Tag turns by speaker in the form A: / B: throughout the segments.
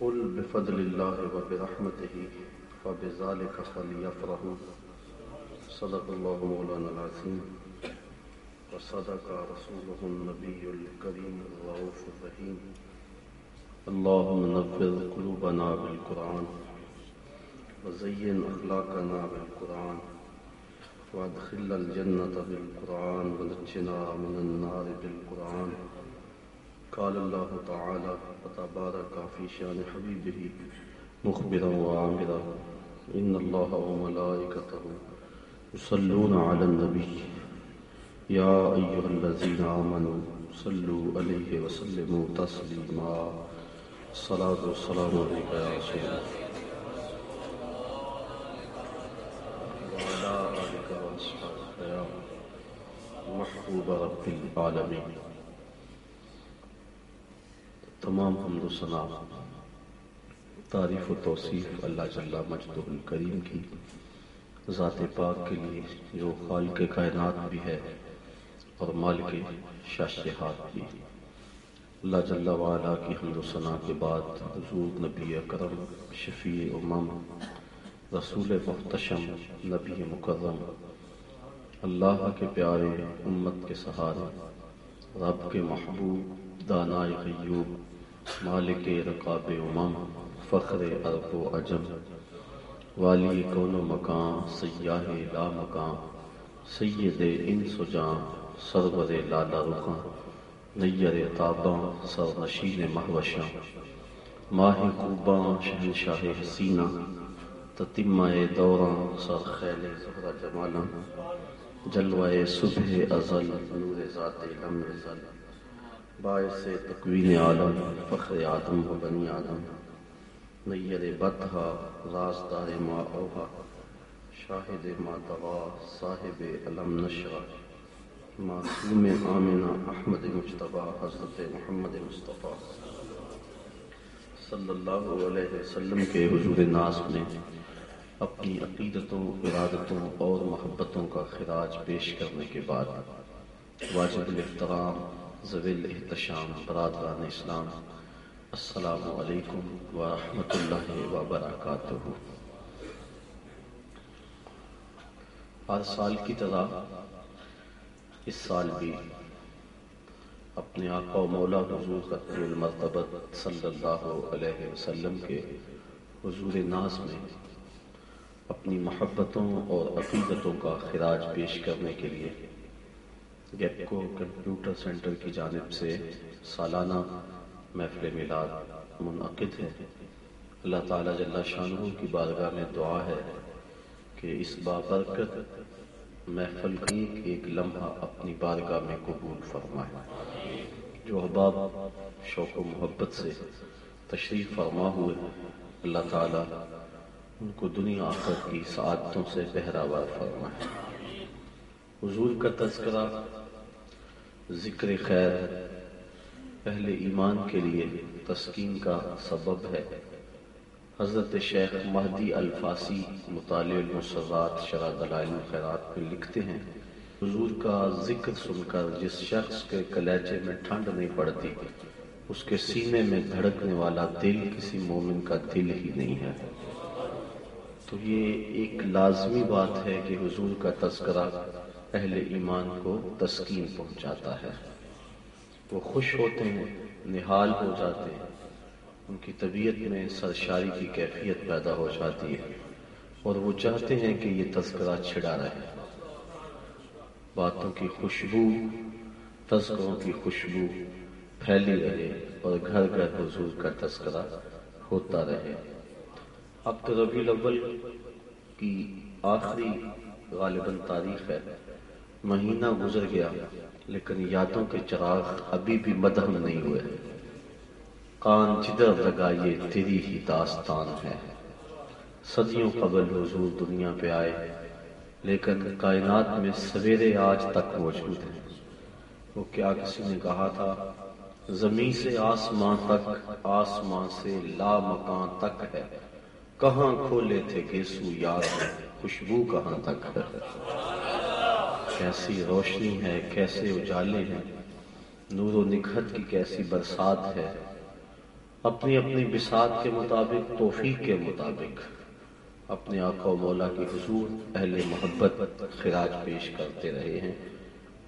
A: قل بفضل الله وبرحمته فبذلك فليفرحوا صدق الله مولانا العظيم. وصدق رسوله النبي الكريم الرؤوف الرحيم. اللهم نفذ قلوبنا بالقرآن. وزين أخلاقنا بالقرآن. وادخل الجنة بالقرآن. ونجنا من النار بالقرآن. قال الله تعالى وتبارك في شان حبيبه مخبرا وعامرا إن الله وملائكته يصلون على النبي يا أيها الذين آمنوا صلوا عليه وسلموا تسليما الصلاة والسلام عليك يا رسول الله وعلى آلك وأصحابك يا محبوب رب العالمين تمام حمد و ثنا تعریف و توصیف اللہ جل مجد الکریم کی، ذات پاک کے لیے جو خالق کائنات بھی ہے اور مالک شاشہات بھی۔ اللہ جل وعلا کی حمد و ثنا کے بعد حضور نبی اکرم، شفیع امم، رسول محتشم نبی مکرم، اللہ کے پیارے امت کے سہارے، رب کے محبوب، دانائے غیوب مالک رقاب امم، فخر عرب و عجم. والی کون و مکان سیاہ لا مکان سید ان سجاں سرور لالا رخاں. نیر تاباں سر نشین مہوشاں. ماہ کوباں، شہنشاہ حسینہ تتمہ دوراں، سر خیل زہرہ جمالاں. جلوہ صبح ازل، نور ذات لم ازل باعث تکوین عالم، فخر آدم و بنی آدم۔ نیر بدہا رازدار ما اوہا۔ شاہد ما دوا، صاحب علم نشرہ معصوم آمنہ احمد مجتبہ حضرت محمد مصطفیٰ۔ صلی اللہ علیہ وسلم کے حضور ناس میں اپنی عقیدتوں، ارادتوں اور محبتوں کا خراج پیش کرنے کے بعد واجب الاحترام زویل احتشام، برادران اسلام، السلام علیکم ورحمۃ اللہ وبرکاتہ۔ ہر سال کی طرح اس سال بھی اپنے آقا و مولا حضور قطر المرتبت صلی اللہ علیہ وسلم کے حضور ناز میں اپنی محبتوں اور عقیدتوں کا خراج پیش کرنے کے لیے گیپکو کمپیوٹر سینٹر کی جانب سے سالانہ محفل میلاد منعقد ہے۔ اللہ تعالیٰ جل شاہ کی بارگاہ میں دعا ہے کہ اس بابرکت محفل کی ایک لمحہ اپنی بارگاہ میں قبول فرمائے۔ جو احباب شوق و محبت سے تشریف فرما ہوئے، اللہ تعالیٰ ان کو دنیا آخر کی سعادتوں سے بہراور فرمائے۔ حضور کا تذکرہ ذکر خیر پہلے ایمان کے لیے تسکین کا سبب ہے۔ حضرت شیخ مہدی الفاسی مطالع المسرات شرح دلائل الخیرات میں لکھتے ہیں، حضور کا ذکر سن کر جس شخص کے کلیچے میں ٹھنڈ نہیں پڑتی، اس کے سینے میں دھڑکنے والا دل کسی مومن کا دل ہی نہیں ہے۔ تو یہ ایک لازمی بات ہے کہ حضور کا تذکرہ اہل ایمان کو تسکین پہنچاتا ہے۔ وہ خوش ہوتے ہیں، نہال ہو جاتے ہیں۔ ان کی طبیعت میں سرشاری کی کیفیت پیدا ہو جاتی ہے اور وہ چاہتے ہیں کہ یہ تذکرہ چھڑا رہے۔ باتوں کی خوشبو، تذکروں کی خوشبو پھیلی رہے اور گھر گھر حضور کا تذکرہ ہوتا رہے۔ اب تو ربی الاول کی آخری غالباً تاریخ ہے۔ مہینہ گزر گیا، لیکن یادوں کے چراغ ابھی بھی مدہم نہیں ہوئے۔ کان جدر لگائیے تیری ہی داستان ہے۔ صدیوں قبل حضور دنیا پہ آئے، لیکن کائنات میں سویرے آج تک موجود ہیں۔ وہ کیا کسی نے کہا تھا؟ زمین سے آسمان تک، آسمان سے لا مکان تک ہے۔ کہاں کھولے تھے گیسو یار، خوشبو کہاں تک ہے؟ کیسی روشنی ہے، کیسے اجالے ہیں۔ نور و نکھت کی کیسی برسات ہے۔ اپنی اپنی بساط کے مطابق، توفیق کے مطابق۔ اپنے آقا و مولا کی حضور، اہل محبت خراج پیش کرتے رہے ہیں۔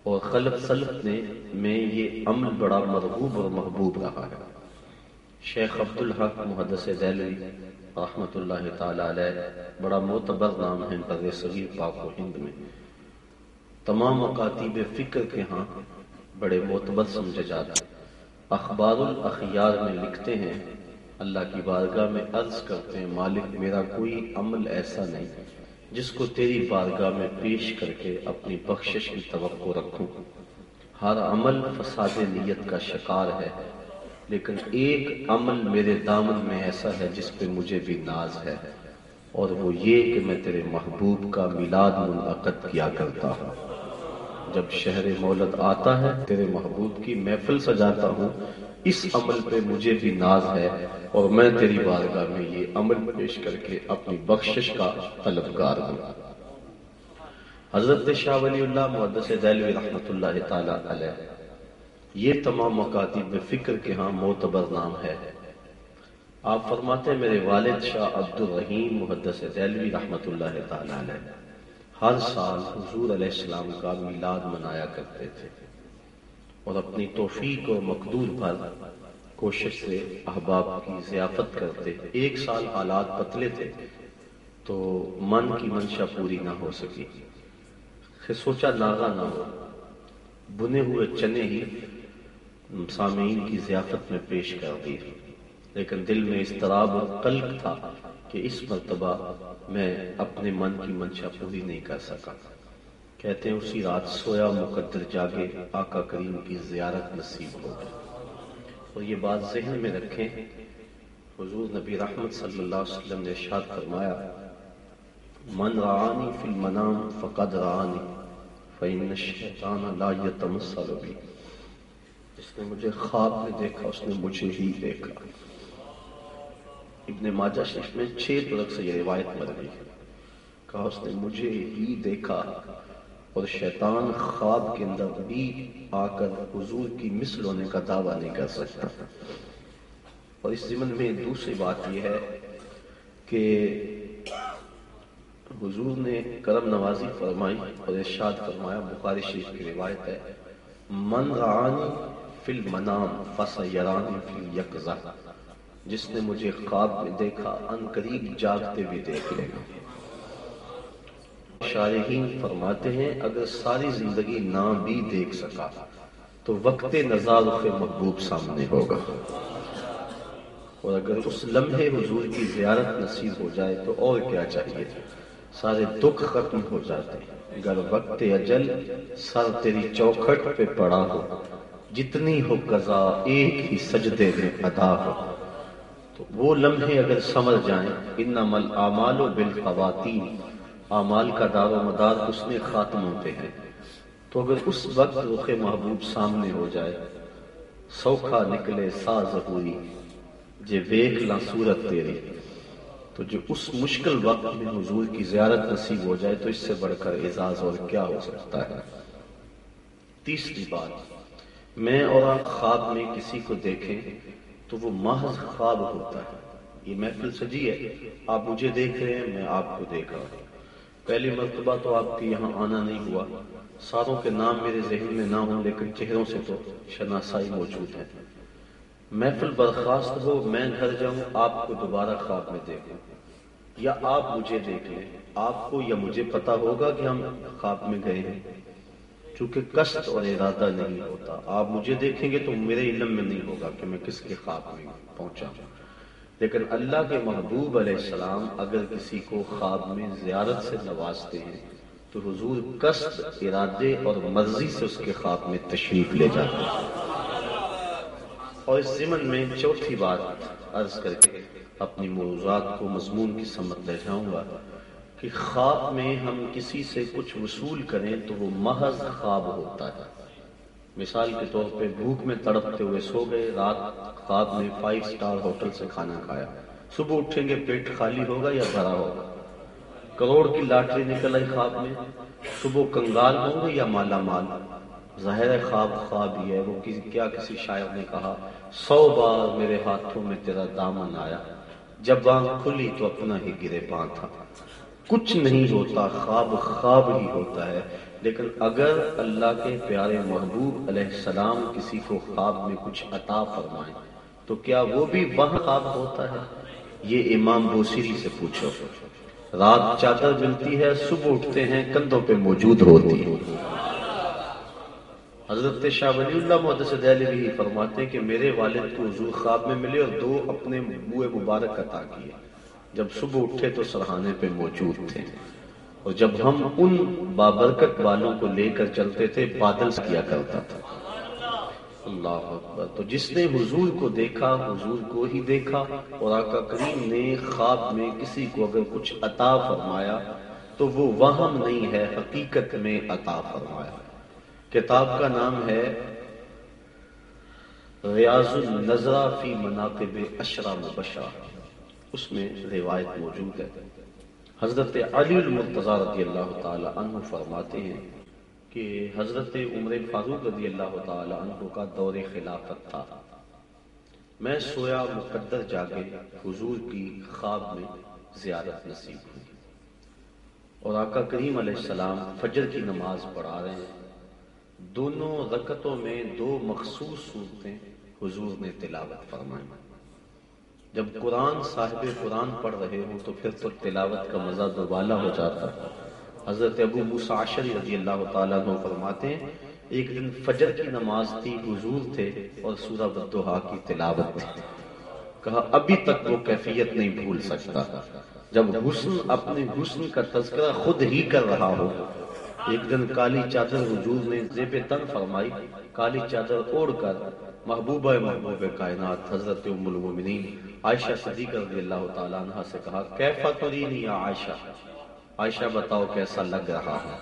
A: اور خلق سلف نے میں یہ عمل بڑا مرغوب اور محبوب رہا ہے۔ شیخ عبد الحق محدث دہلوی رحمت اللہ تعالی علیہ، بڑا معتبر نام ہے بر صغیر پاک و ہند میں۔ تمام مکاتیب فکر کے ہاں بڑے معتبر سمجھے جاتے اخبار الاخیار میں لکھتے ہیں، اللہ کی بارگاہ میں عرض کرتے ہیں، مالک میرا کوئی عمل ایسا نہیں جس کو تیری بارگاہ میں پیش کر کے اپنی بخشش کی توقع رکھوں۔ ہر عمل فساد نیت کا شکار ہے، لیکن ایک عمل میرے دامن میں ایسا ہے جس پہ مجھے بھی ناز ہے۔ اور وہ یہ کہ میں تیرے محبوب کا میلاد منعقد کیا کرتا ہوں۔ جب شہر مولد آتا ہے، تیرے محبوب کی محفل سجاتا ہوں۔ اس عمل پہ مجھے بھی ناز ہے اور میں تیری بارگاہ میں یہ عمل پیش کر کے اپنی بخشش کا طلبگار ہوں۔ حضرت شاہ ولی اللہ محدث دہلوی رحمت اللہ تعالی علیہ، یہ تمام مکاتب فکر کے ہاں معتبر نام ہے۔ آپ فرماتے ہیں، میرے والد شاہ عبد الرحیم محدث دہلوی رحمت اللہ تعالی علیہ۔ ہر سال حضور علیہ السلام کا میلاد منایا کرتے تھے اور اپنی توفیق اور مقدور پر کوشش سے احباب کی ضیافت کرتے ایک سال حالات پتلے تھے تو من کی منشا پوری نہ ہو سکی۔ پھر سوچا ناغا نہ ہو۔ بنے ہوئے چنے ہی سامعین کی ضیافت میں پیش کر دی۔ لیکن دل میں اضطراب اور قلق تھا۔ کہ اس مرتبہ میں اپنے من کی منشا پوری نہیں کر سکا۔ کہتے ہیں اسی رات سویا مقدر جاگے آقا کریم کی زیارت نصیب ہو گئی۔ اور یہ بات ذہن میں رکھیں، حضور نبی رحمت صلی اللہ علیہ وسلم نے ارشاد فرمایا، من رعانی فی المنام فقد رعانی فإن الشیطان لا يتمثل بی. جس نے مجھے خواب میں دیکھا، اس نے مجھے ہی دیکھا۔ ابن ماجہ شریف میں چھ طرق سے یہ روایت مر گئی کہا، اس نے، مجھے ہی دیکھا اور شیطان خواب کے اندر بھی آ کر حضور کی مثل ہونے کا دعویٰ نہیں کر سکتا۔ اور اس ضمن میں دوسری بات یہ ہے کہ حضور نے کرم نوازی فرمائی اور ارشاد فرمایا، بخاری شریف کی روایت ہے، من رعانی فی المنام فسیرانی فی یکزہ جس نے مجھے خواب میں دیکھا، ان قریب جاگتے بھی دیکھ لے گا۔ شارحین فرماتے ہیں، اگر ساری زندگی نہ بھی دیکھ سکا، تو وقت نظار محبوب سامنے ہوگا۔ اور اگر اس لمحے حضور کی زیارت نصیب ہو جائے، تو اور کیا چاہیے؟ سارے دکھ ختم ہو جاتے اگر وقت اجل سر تیری چوکھٹ پہ پڑا ہو، جتنی ہو قضا ایک ہی سجدے میں ادا ہو۔ تو وہ لمحے اگر سمجھ جائیں، انما الاعمال بالخواتین۔ اعمال کا دار و مدار اس میں خاتم ہوتے ہیں۔ تو اگر اس وقت رخ محبوب سامنے ہو جائے، سوکھا نکلے سا ضروری جے ویک لا صورت تیری۔ تو جو اس مشکل وقت میں حضور کی زیارت نصیب ہو جائے، تو اس سے بڑھ کر اعزاز اور کیا ہو سکتا ہے؟ تیسری بات، میں اور آپ خواب میں کسی کو دیکھیں تو وہ محض خواب ہوتا ہے۔ یہ محفل سجی ہے۔ آپ مجھے دیکھ رہے ہیں، میں آپ کو دیکھ رہا ہوں۔ پہلی مرتبہ تو آپ کے یہاں آنا نہیں ہوا۔ ساروں کے نام میرے ذہن میں نہ ہوں، لیکن چہروں سے تو شناسائی موجود ہے محفل برخاست ہو، میں گھر جاؤں، آپ کو دوبارہ خواب میں دیکھوں۔ یا آپ مجھے دیکھ لیں، آپ کو یا مجھے پتا ہوگا کہ ہم خواب میں گئے ہیں۔ چونکہ قصد اور ارادہ نہیں ہوتا۔ آپ مجھے دیکھیں گے تو میرے علم میں نہیں ہوگا کہ میں کس کے خواب میں پہنچا لیکن اللہ کے محبوب علیہ السلام اگر کسی کو خواب میں زیارت سے نوازتے ہیں تو حضور قصد ارادے اور مرضی سے اس کے خواب میں تشریف لے جاتے ہیں۔ اور اس ضمن میں چوتھی بات عرض کر کے اپنی موضوعات کو مضمون کی سمت لے جاؤں گا۔ کہ خواب میں ہم کسی سے کچھ وصول کریں تو وہ محض خواب ہوتا ہے۔ مثال کے طور پہ بھوک میں تڑپتے ہوئے سو گئے، رات خواب میں فائیو سٹار ہوٹل سے کھانا کھایا۔ صبح اٹھیں گے، پیٹ خالی ہوگا یا بھرا ہوگا؟ کروڑ کی لاٹری نکل آئی خواب میں۔ صبح کنگال ہوں گے یا مالا مال؟ ظاہر خواب خواب ہی ہے۔ وہ کیا کسی شاعر نے کہا، سو بار میرے ہاتھوں میں تیرا دامن آیا۔ جب آنکھ کھلی تو اپنا ہی گرے پاں تھا۔ کچھ نہیں ہوتا، خواب خواب ہی ہوتا ہے۔ لیکن اگر اللہ کے پیارے محبوب علیہ السلام کسی کو خواب میں کچھ عطا فرمائے، تو کیا وہ بھی وہاں خواب ہوتا ہے؟ یہ امام بوسری سے پوچھو۔ رات چادر ملتی ہے، صبح اٹھتے ہیں، کندھوں پہ موجود ہوتی ہے۔ حضرت شاہ ولی اللہ محدث دہلی بھی فرماتے ہیں کہ میرے والد کو حضور خواب میں ملے اور دو اپنے منہ مبارک عطا کیے۔ جب صبح اٹھے تو سرحانے پہ موجود تھے۔ اور جب ہم ان بابرکت والوں کو لے کر چلتے تھے بادل کیا کرتا تھا۔ اللہ اکبر۔ تو جس نے حضور کو دیکھا حضور کو ہی دیکھا۔ اور آقا کریم نے خواب میں کسی کو اگر کچھ عطا فرمایا تو وہ وہم نہیں ہے حقیقت میں عطا فرمایا۔ کتاب کا نام ہے ریاض النظرہ فی مناقب اشرا مبشرہ۔ اس میں روایت موجود ہے۔ حضرت علی المرتضی رضی اللہ تعالی عنہ فرماتے ہیں کہ حضرت عمر فاروق رضی اللہ تعالی عنہ کا دور خلافت تھا۔ میں سویا مقدر جاگے حضور کی خواب میں زیارت نصیب ہوئی۔ اور آقا کریم علیہ السلام فجر کی نماز پڑھا رہے ہیں۔ دونوں رکتوں میں دو مخصوص صورتیں حضور نے تلاوت فرمائی۔ جب قرآن صاحب قرآن پڑھ رہے ہوں تو پھر تو تلاوت کا مزہ دوبالا ہو جاتا ہے۔ حضرت ابو مساشری رضی اللہ تعالیٰ عنہ فرماتے ہیں، ایک دن فجر کی نماز تھی، حضور تھے اور سورہ بدوہا کی تلاوت تھی۔ کہا، ابھی تک وہ کیفیت نہیں بھول سکتا۔ جب حسن، اپنے حسن کا تذکرہ خود ہی کر رہا ہو، ایک دن کالی چادر حضور نے زیب تن فرمائی، کالی چادر اوڑھ کر، محبوبہ محبوب کائنات، حضرت ام المومنین عائشہ صدیقہ رضی اللہ تعالیٰ عنہ سے کہا کیفا ترینی یا عائشہ? عائشہ، بتاؤ کیسا لگ رہا ہے؟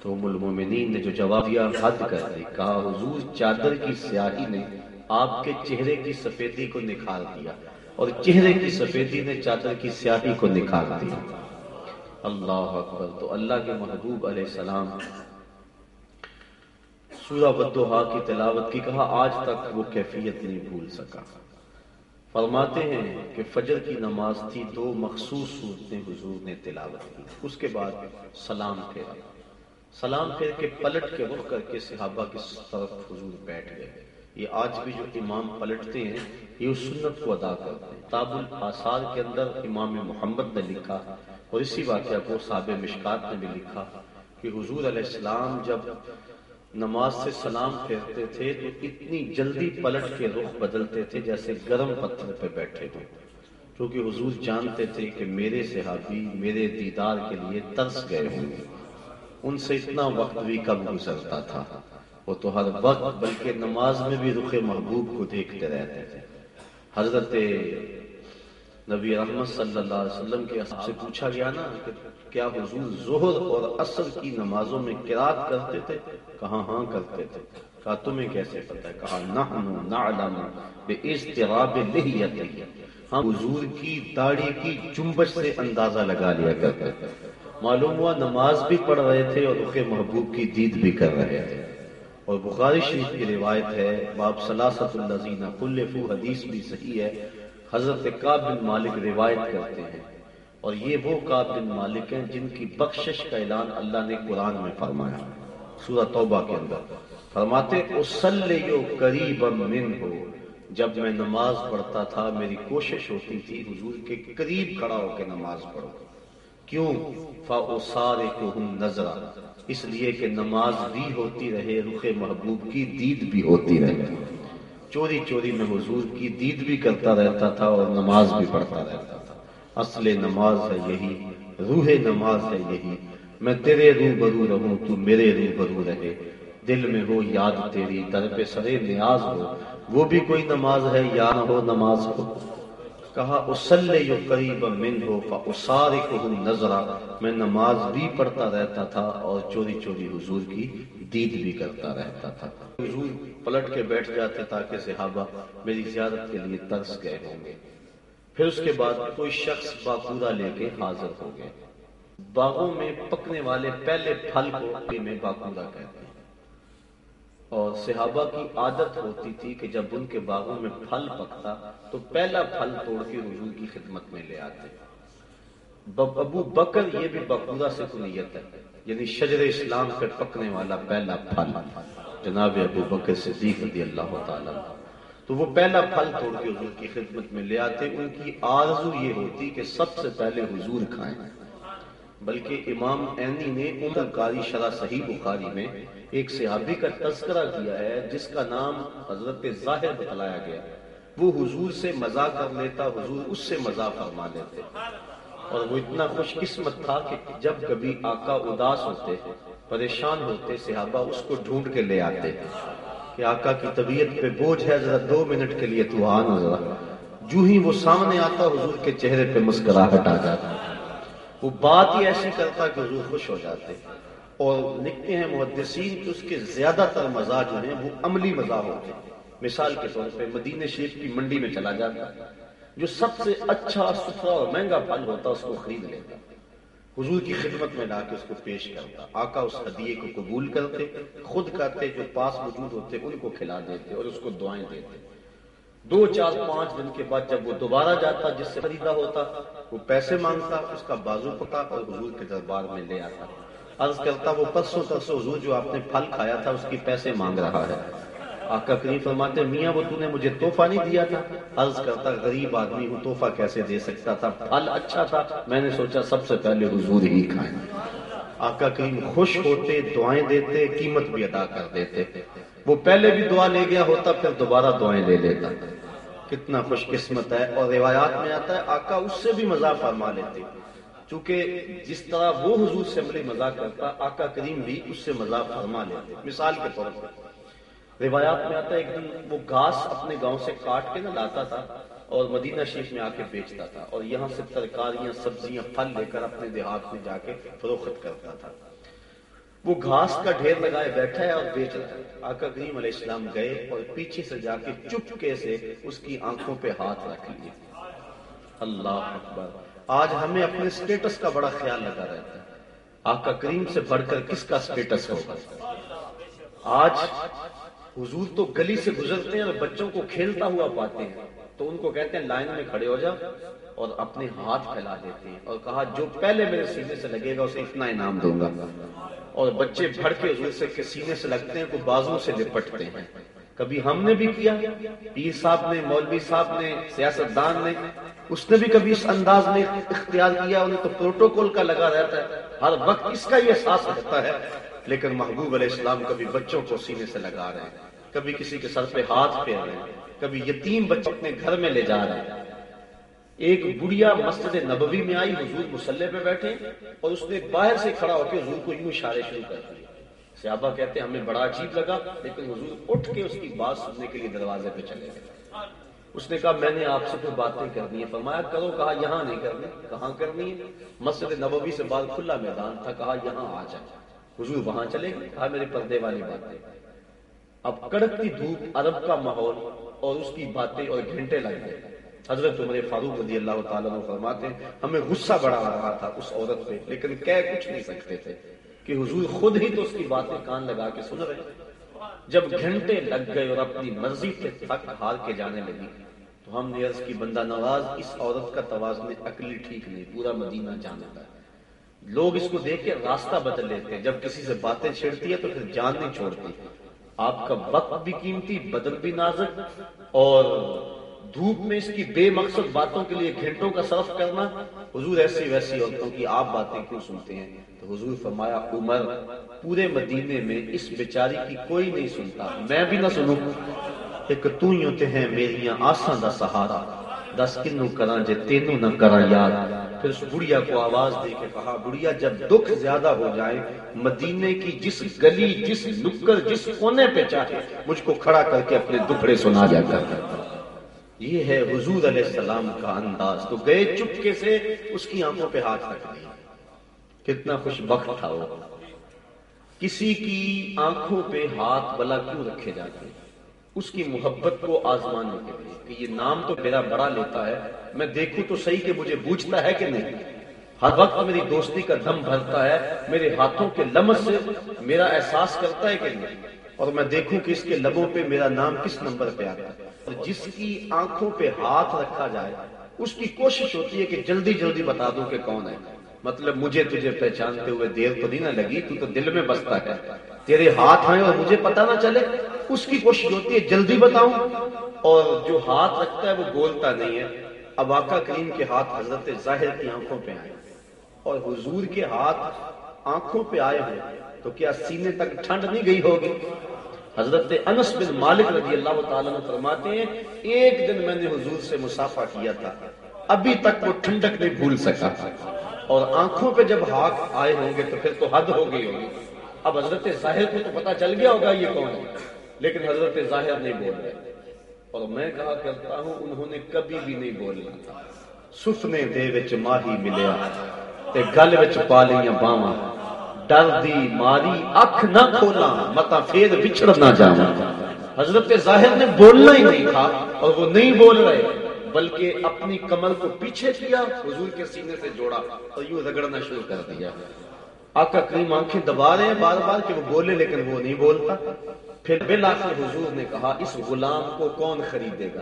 A: تو ام المومنین نے جو جواب دیا حد کر دی، کہا، حضور چادر کی سیاہی نے آپ کے چہرے کی سفیدی کو نکھار دیا اور چہرے کی سفیدی نے چادر کی سیاہی کو نکھار دیا. اللہ اکبر، تو اللہ کے محبوب علیہ السلام سورہ بدوہا کی تلاوت کی کہا، آج تک وہ کیفیت نہیں بھول سکا. فرماتے ہیں کہ فجر کی نماز تھی، دو مخصوص صورتیں حضور نے تلاوت کی۔ اس کے بعد سلام پھیرا۔ سلام پھیر کے پلٹ کے رخ کر کے صحابہ کی طرف حضور بیٹھ گئے۔ یہ آج بھی جو امام پلٹتے ہیں، یہ اس سنت کو ادا کرتے ہیں۔ تاب الاثار کے اندر امام محمد نے لکھا اور اسی واقعہ کو صحاب مشکات نے بھی لکھا کہ حضور علیہ السلام جب نماز سے سلام پھیرتے تھے تو اتنی جلدی پلٹ کے رخ بدلتے تھے جیسے گرم پتھر پہ بیٹھے تھے کیونکہ حضور جانتے تھے کہ میرے صحابی میرے دیدار کے لیے ترس گئے ہوں گے۔ ان سے اتنا وقت بھی کم گزرتا تھا۔ وہ تو ہر وقت بلکہ نماز میں بھی رخ محبوب کو دیکھتے رہتے تھے۔ حضرت نبی رحمت صلی اللہ علیہ وسلم کے سے پوچھا گیا نا کہ کیا حضور ظہر اور عصر کی نمازوں میں قرات کرتے تھے؟ کہاں ہاں کرتے تھے؟ کہا، تمہیں کیسے پتہ ہے؟ کہا، نحن نعلم بے اضطراب لحیت ہم ہاں، حضور کی داڑھی کی جنبش سے اندازہ لگا لیا کرتے تھے۔ معلوم ہوا نماز بھی پڑھ رہے تھے اور کے محبوب کی دید بھی کر رہے تھے۔ اور بخاری شریف کی روایت ہے، باب سلاست الزینہ کل حدیث بھی صحیح ہے۔ حضرت کاب بن مالک روایت کرتے ہیں۔ اور یہ وہ کاب بن مالک ہیں جن کی بخشش کا اعلان اللہ نے قرآن میں فرمایا۔ سورہ توبہ کے اندر۔ فرماتے اسلیو قریب من ہو جب میں نماز پڑھتا تھا، میری کوشش ہوتی تھی حضور کے قریب کھڑا ہو کے نماز پڑھو۔ کیوں؟ فا سارے کو ہم نظرا۔ اس لیے کہ نماز بھی ہوتی رہے، رخ محبوب کی دید بھی ہوتی رہے۔ چوری چوری میں حضور کی دید بھی کرتا رہتا تھا اور نماز بھی پڑھتا رہتا تھا۔ اصل نماز ہے یہی، روح نماز ہے یہی۔ میں تیرے رو برو رہوں، تو میرے رو برو رہے۔ دل میں ہو یاد تیری، در پہ سرے نیاز ہو۔ وہ بھی کوئی نماز ہے یا نہ ہو نماز ہو کہا، اسلے جو قریب من ہو فاسارے کو نظرا میں نماز بھی پڑھتا رہتا تھا اور چوری چوری حضور کی دید بھی کرتا رہتا تھا۔ حضور پلٹ کے بیٹھ جاتے تاکہ صحابہ میری زیارت کے لیے ترس گئے ہوں گے۔ پھر اس کے بعد کوئی شخص باقورہ لے کے حاضر ہو گئے۔ باغوں میں پکنے والے پہلے پھل کو میں باقورہ کہتے ہیں اور صحابہ کی عادت ہوتی تھی کہ جب ان کے باغوں میں پھل پکتا تو پہلا پھل توڑ کے حضور کی خدمت میں لے آتے۔ ابو بکر یہ بھی بکورا سے کنیت ہے یعنی شجر اسلام پہ پکنے والا پہلا پھل۔ جناب ابو بکر صدیق رضی اللہ تعالیٰ تو وہ پہلا پھل توڑ کے حضور کی خدمت میں لے آتے۔ ان کی آرزو یہ ہوتی کہ سب سے پہلے حضور کھائیں۔ بلکہ امام عینی نے عمر کاری شرح صحیح بخاری میں ایک صحابی کا تذکرہ کیا ہے، جس کا نام حضرت ظاہر بتلایا گیا۔ وہ حضور سے مزہ کر لیتا، حضور اس سے مزہ فرما لیتے۔ اور وہ اتنا خوش قسمت تھا کہ جب کبھی آقا اداس ہوتے، پریشان ہوتے، صحابہ اس کو ڈھونڈ کے لے آتے کہ آقا کی طبیعت پہ بوجھ ہے، ذرا دو منٹ کے لیے تو آنا ذرا۔ جو ہی وہ سامنے آتا، حضور کے چہرے پہ مسکراہٹ آ جاتا وہ بات ہی ایسی کرتا کہ حضور خوش ہو جاتے اور لکھتے ہیں محدثین کہ اس کے زیادہ تر مزہ جو ہیں وہ عملی مزہ ہوتے مثال کے طور پہ مدینہ شریف کی منڈی میں چلا جاتا جو سب سے اچھا ستھرا اور مہنگا پھل ہوتا اس کو خرید لیتا حضور کی خدمت میں لا کے اس کو پیش کرتا آقا اس ہدیے کو قبول کرتے، خود کرتے، جو پاس موجود ہوتے، ان کو کھلا دیتے اور اس کو دعائیں دیتے۔ دو چار پانچ دن کے بعد جب وہ دوبارہ جاتا جس سے خریدا ہوتا، وہ پیسے مانگتا، اس کا بازو پکا اور حضور کے دربار میں لے آتا۔ عرض کرتا، وہ پرسوں ترسوں حضور جو آپ نے پھل کھایا تھا، اس کی پیسے مانگ رہا ہے۔ آقا کریم فرماتے، میاں وہ تو نے مجھے توحفہ نہیں دیا تھا۔ عرض کرتا، غریب آدمی ہوں توحفہ کیسے دے سکتا تھا؟ پھل اچھا تھا، میں نے سوچا سب سے پہلے حضور ہی کھائیں۔ آقا کریم خوش ہوتے، دعائیں دیتے، قیمت بھی ادا کر دیتے۔ وہ پہلے بھی دعا لے گیا ہوتا، پھر دوبارہ دعائیں لے لیتا۔ کتنا خوش قسمت ہے اور روایات میں آتا ہے، آقا اس سے بھی مزہ فرما لیتے۔ چونکہ جس طرح وہ حضور سے عملی مزہ کرتا، آقا کریم بھی اس سے مزہ فرما لیتے۔ مثال کے طور پر روایات میں آتا ہے، ایک دن وہ گھاس اپنے گاؤں سے کاٹ کے نہ لاتا تھا اور مدینہ شریف میں آ کے بیچتا تھا اور یہاں سے ترکاریاں، سبزیاں، پھل لے کر اپنے دیہات میں جا کے فروخت کرتا تھا۔ وہ گھاس کا ڈھیر لگائے بیٹھا ہے اور بیچ رہا ہے۔ آقا کریم علیہ السلام گئے اور پیچھے سے جا کے چپکے سے اس کی آنکھوں پہ ہاتھ رکھ لیے۔ اللہ اکبر۔ آج ہمیں اپنے سٹیٹس کا بڑا خیال لگا رہتا ہے۔ آقا کریم سے بڑھ کر کس کا سٹیٹس ہوگا؟ آج حضور تو گلی سے گزرتے ہیں اور بچوں کو کھیلتا ہوا پاتے ہیں۔ تو ان کو کہتے ہیں، لائن میں کھڑے ہو جاؤ۔ اور اپنے ہاتھ پھیلا دیتے ہیں اور کہا، جو پہلے میرے سینے سے لگے گا اسے اتنا انعام دوں گا۔ اور بچے بھڑ کے حضور سے کے سینے سے لگتے ہیں، کو بازو سے لپٹتے ہیں۔ کبھی ہم نے بھی کیا، پیر صاحب نے، مولوی صاحب نے سیاست دان نے، اس نے بھی کبھی اس انداز میں اختیار کیا، انہیں تو پروٹوکول کا لگا رہتا ہے۔ ہر وقت اس کا یہ احساس رہتا ہے۔ لیکن محبوب علیہ السلام کبھی بچوں کو سینے سے لگا رہے ہیں۔ کبھی کسی کے سر پہ ہاتھ پہ رہے ہیں۔ کبھی یتیم بچے اپنے گھر میں لے جا رہے ہیں۔ ایک بڑھیا مسجد نبوی میں آئی، حضور مسلح پہ بیٹھے اور اس نے باہر سے کھڑا ہو کے حضور کو یوں اشارے شروع کر دیے۔ صحابہ کہتے ہیں، ہمیں بڑا عجیب لگا، لیکن حضور اٹھ کے اس کی بات سننے کے لیے دروازے پہ چلے گئے۔ اس نے کہا، میں نے آپ سے کوئی باتیں کرنی ہے فرمایا، کرو، کہا، یہاں نہیں کرنی، کہاں کرنی ہے؟ مسجد نبوی سے بعد کھلا میدان تھا، کہا، یہاں آ جائے حضور وہاں چلے گئے، کہا، میرے پردے والی باتیں۔ اب کڑکتی دھوپ، عرب کا ماحول اور اس کی باتیں اور گھنٹے لگ گئے۔ حضرت عمر فاروق رضی اللہ تعالیٰ فرماتے ہیں، ہمیں غصہ بڑا آ رہا تھا اس عورت پہ، لیکن کہہ کچھ نہیں سکتے تھے کہ حضور خود ہی تو اس کی باتیں کان لگا کے سن رہے جب گھنٹے لگ گئے اور اپنی مرضی پہ تھک ہار کے جانے لگی، تو ہم نے عرض کی، بندہ نواز، اس عورت کا توازن عقلی ٹھیک نہیں، پورا مدینہ جانے ہے لوگ اس کو دیکھ کے راستہ بدل لیتے ہیں جب کسی سے باتیں چھیڑتی ہے تو پھر جان نہیں چھوڑتی۔ آپ کا وقت بھی قیمتی بدل بھی نازک اور دھوپ میں اس کی بے مقصد باتوں کے لیے گھنٹوں کا صرف کرنا، حضور ایسی ویسی عورتوں کی آپ باتیں کیوں سنتے ہیں؟ تو حضور فرمایا، عمر پورے مدینے میں اس بیچاری کی کوئی نہیں سنتا، میں بھی نہ سنوں۔ ایک تو ہی ہوتے ہیں، میریاں آسان دا سہارا۔ دس کنو کرا جے تینوں نہ کرا یاد۔ پھر اس بڑھیا کو آواز دے کے کہا، بڑھیا، جب دکھ زیادہ ہو جائے، مدینے کی جس گلی، جس نکر، جس کونے پہ چاہے، مجھ کو کھڑا کر کے اپنے دکھڑے سنا جاتا یہ ہے حضور علیہ السلام کا انداز۔ تو گئے چپکے سے اس کی آنکھوں پہ ہاتھ رکھ دیا کتنا خوش بخت تھا وہ۔ کسی کی آنکھوں پہ ہاتھ بلا کیوں رکھے جاتے؟ اس کی محبت کو آزمانے کے لیے کہ یہ نام تو میرا بڑا لیتا ہے۔ میں دیکھوں تو صحیح کہ مجھے بوجھتا ہے کہ نہیں۔ ہر وقت میری دوستی کا دم بھرتا ہے۔ میرے ہاتھوں کے لمس سے میرا احساس کرتا ہے کہ نہیں۔ اور میں دیکھوں کہ اس کے لبوں پہ میرا نام کس نمبر پہ آتا ہے۔ اور جس کی آنکھوں پہ ہاتھ رکھا جائے، اس کی کوشش ہوتی ہے کہ جلدی جلدی بتا دوں کہ کون ہے۔ مطلب مجھے تجھے پہچانتے ہوئے دیر تو نہیں نہ لگی، تو تو دل میں بستا ہے۔ تیرے ہاتھ آئے اور مجھے پتا نہ چلے۔ اس کی کوشش ہوتی ہے جلدی بتاؤں۔ اور جو ہاتھ رکھتا ہے وہ بولتا نہیں ہے۔ اب آقا کریم کے ہاتھ حضرت ظاہر کی آنکھوں پہ آئے۔ اور حضور کے ہاتھ آنکھوں پہ آئے ہوئے تو کیا سینے تک ٹھنڈ نہیں گئی ہوگی؟ حضرت انس بن مالک رضی اللہ تعالیٰ نے فرماتے ہیں، ایک دن میں نے حضور سے مسافہ کیا تھا۔ ابھی تک وہ ٹھنڈک نہیں بھول سکا۔ اور آنکھوں پہ جب ہاتھ آئے ہوں گے تو پھر تو حد ہو گئی ہوگی۔ اب حضرت ظاہر کو تو پتا چل گیا ہوگا یہ کون ہے۔ لیکن حضرت ظاہر نہیں بول رہے۔ اور میں کہا کرتا ہوں، انہوں نے کبھی بھی نہیں بولنا سفنے دے وچ ماہی ملیا تے گل وچ پالیاں باواں۔ ڈر دی ماری اکھ نہ کھولا متا پھر بچھڑ نہ جاواں۔ حضرت ظاہر نے بولنا ہی نہیں تھا اور وہ نہیں بول رہے، بلکہ اپنی کمر کو پیچھے کیا، حضور کے سینے سے جوڑا اور یوں رگڑنا شروع کر دیا۔ آقا کریم آنکھیں دبا رہے ہیں بار بار کہ وہ بولے، لیکن وہ نہیں بولتا۔ پھر بالآخر حضور نے کہا، اس غلام کو کون خریدے گا؟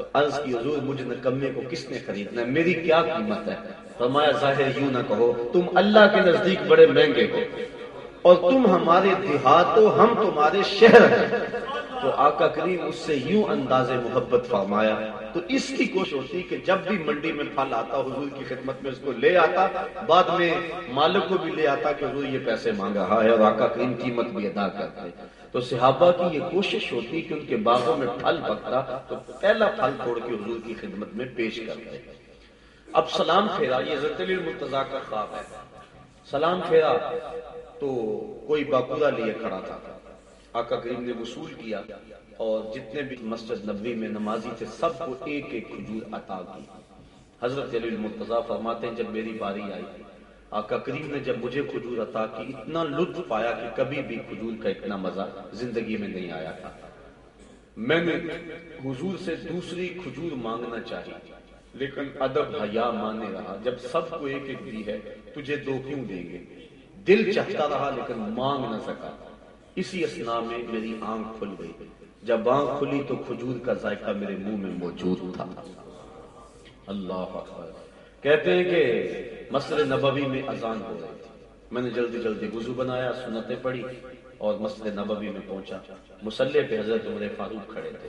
A: تو عرض کی حضور مجھ نکمے کو کس نے خریدنا ہے؟ میری کیا قیمت ہے؟ فرمایا، ظاہر یوں نہ کہو، تم اللہ کے نزدیک بڑے مہنگے ہو اور تم ہمارے دیہات ہو ہم تمہارے شہر ہیں۔ تو آقا کریم اس سے یوں انداز محبت فرمایا، تو اس کی کوشش ہوتی کہ جب بھی منڈی میں پھل آتا، حضور کی خدمت میں اس کو لے آتا، بعد میں مالک کو بھی لے آتا کہ حضور یہ پیسے مانگا۔ ہے اور آقا کریم قیمت بھی ادا کرتے۔ تو صحابہ کی یہ کوشش ہوتی کہ ان کے باغوں میں پھل پکتا تو پہلا پھل توڑ کے حضور کی خدمت میں پیش کرتے اب سلام پھیرا، یہ زرطلی المرتضی کا خواب ہے۔ سلام پھیرا، تو کوئی باقورہ لیے کھڑا تھا۔ آقا کریم نے وصول کیا اور جتنے بھی مسجد نبوی میں نمازی تھے، سب کو ایک ایک کھجور عطا کی۔ حضرت علی المرتضی فرماتے ہیں، جب میری باری آئی، آقا کریم نے جب مجھے کھجور عطا کی، اتنا لطف پایا کہ کبھی بھی کھجور کا اتنا مزہ زندگی میں نہیں آیا تھا۔ میں نے حضور سے دوسری کھجور مانگنا چاہی، لیکن ادب حیا مانے رہا۔ جب سب کو ایک ایک دی ہے، تجھے دو کیوں دیں گے؟ دل چاہتا رہا، لیکن مانگ نہ سکا۔ اسی اسنا میں میری آنکھ کھل گئی۔ جب آنکھ کھلی تو کھجور کا ذائقہ میرے منہ میں موجود تھا۔ اللہ اکبر۔ کہتے ہیں کہ مسجد نبوی میں اذان ہو رہی تھی۔ میں نے جلدی جلدی وضو بنایا، سنتیں پڑھی اور مسجد نبوی میں پہنچا۔ مسلح پہ حضرت عمر فاروق کھڑے تھے۔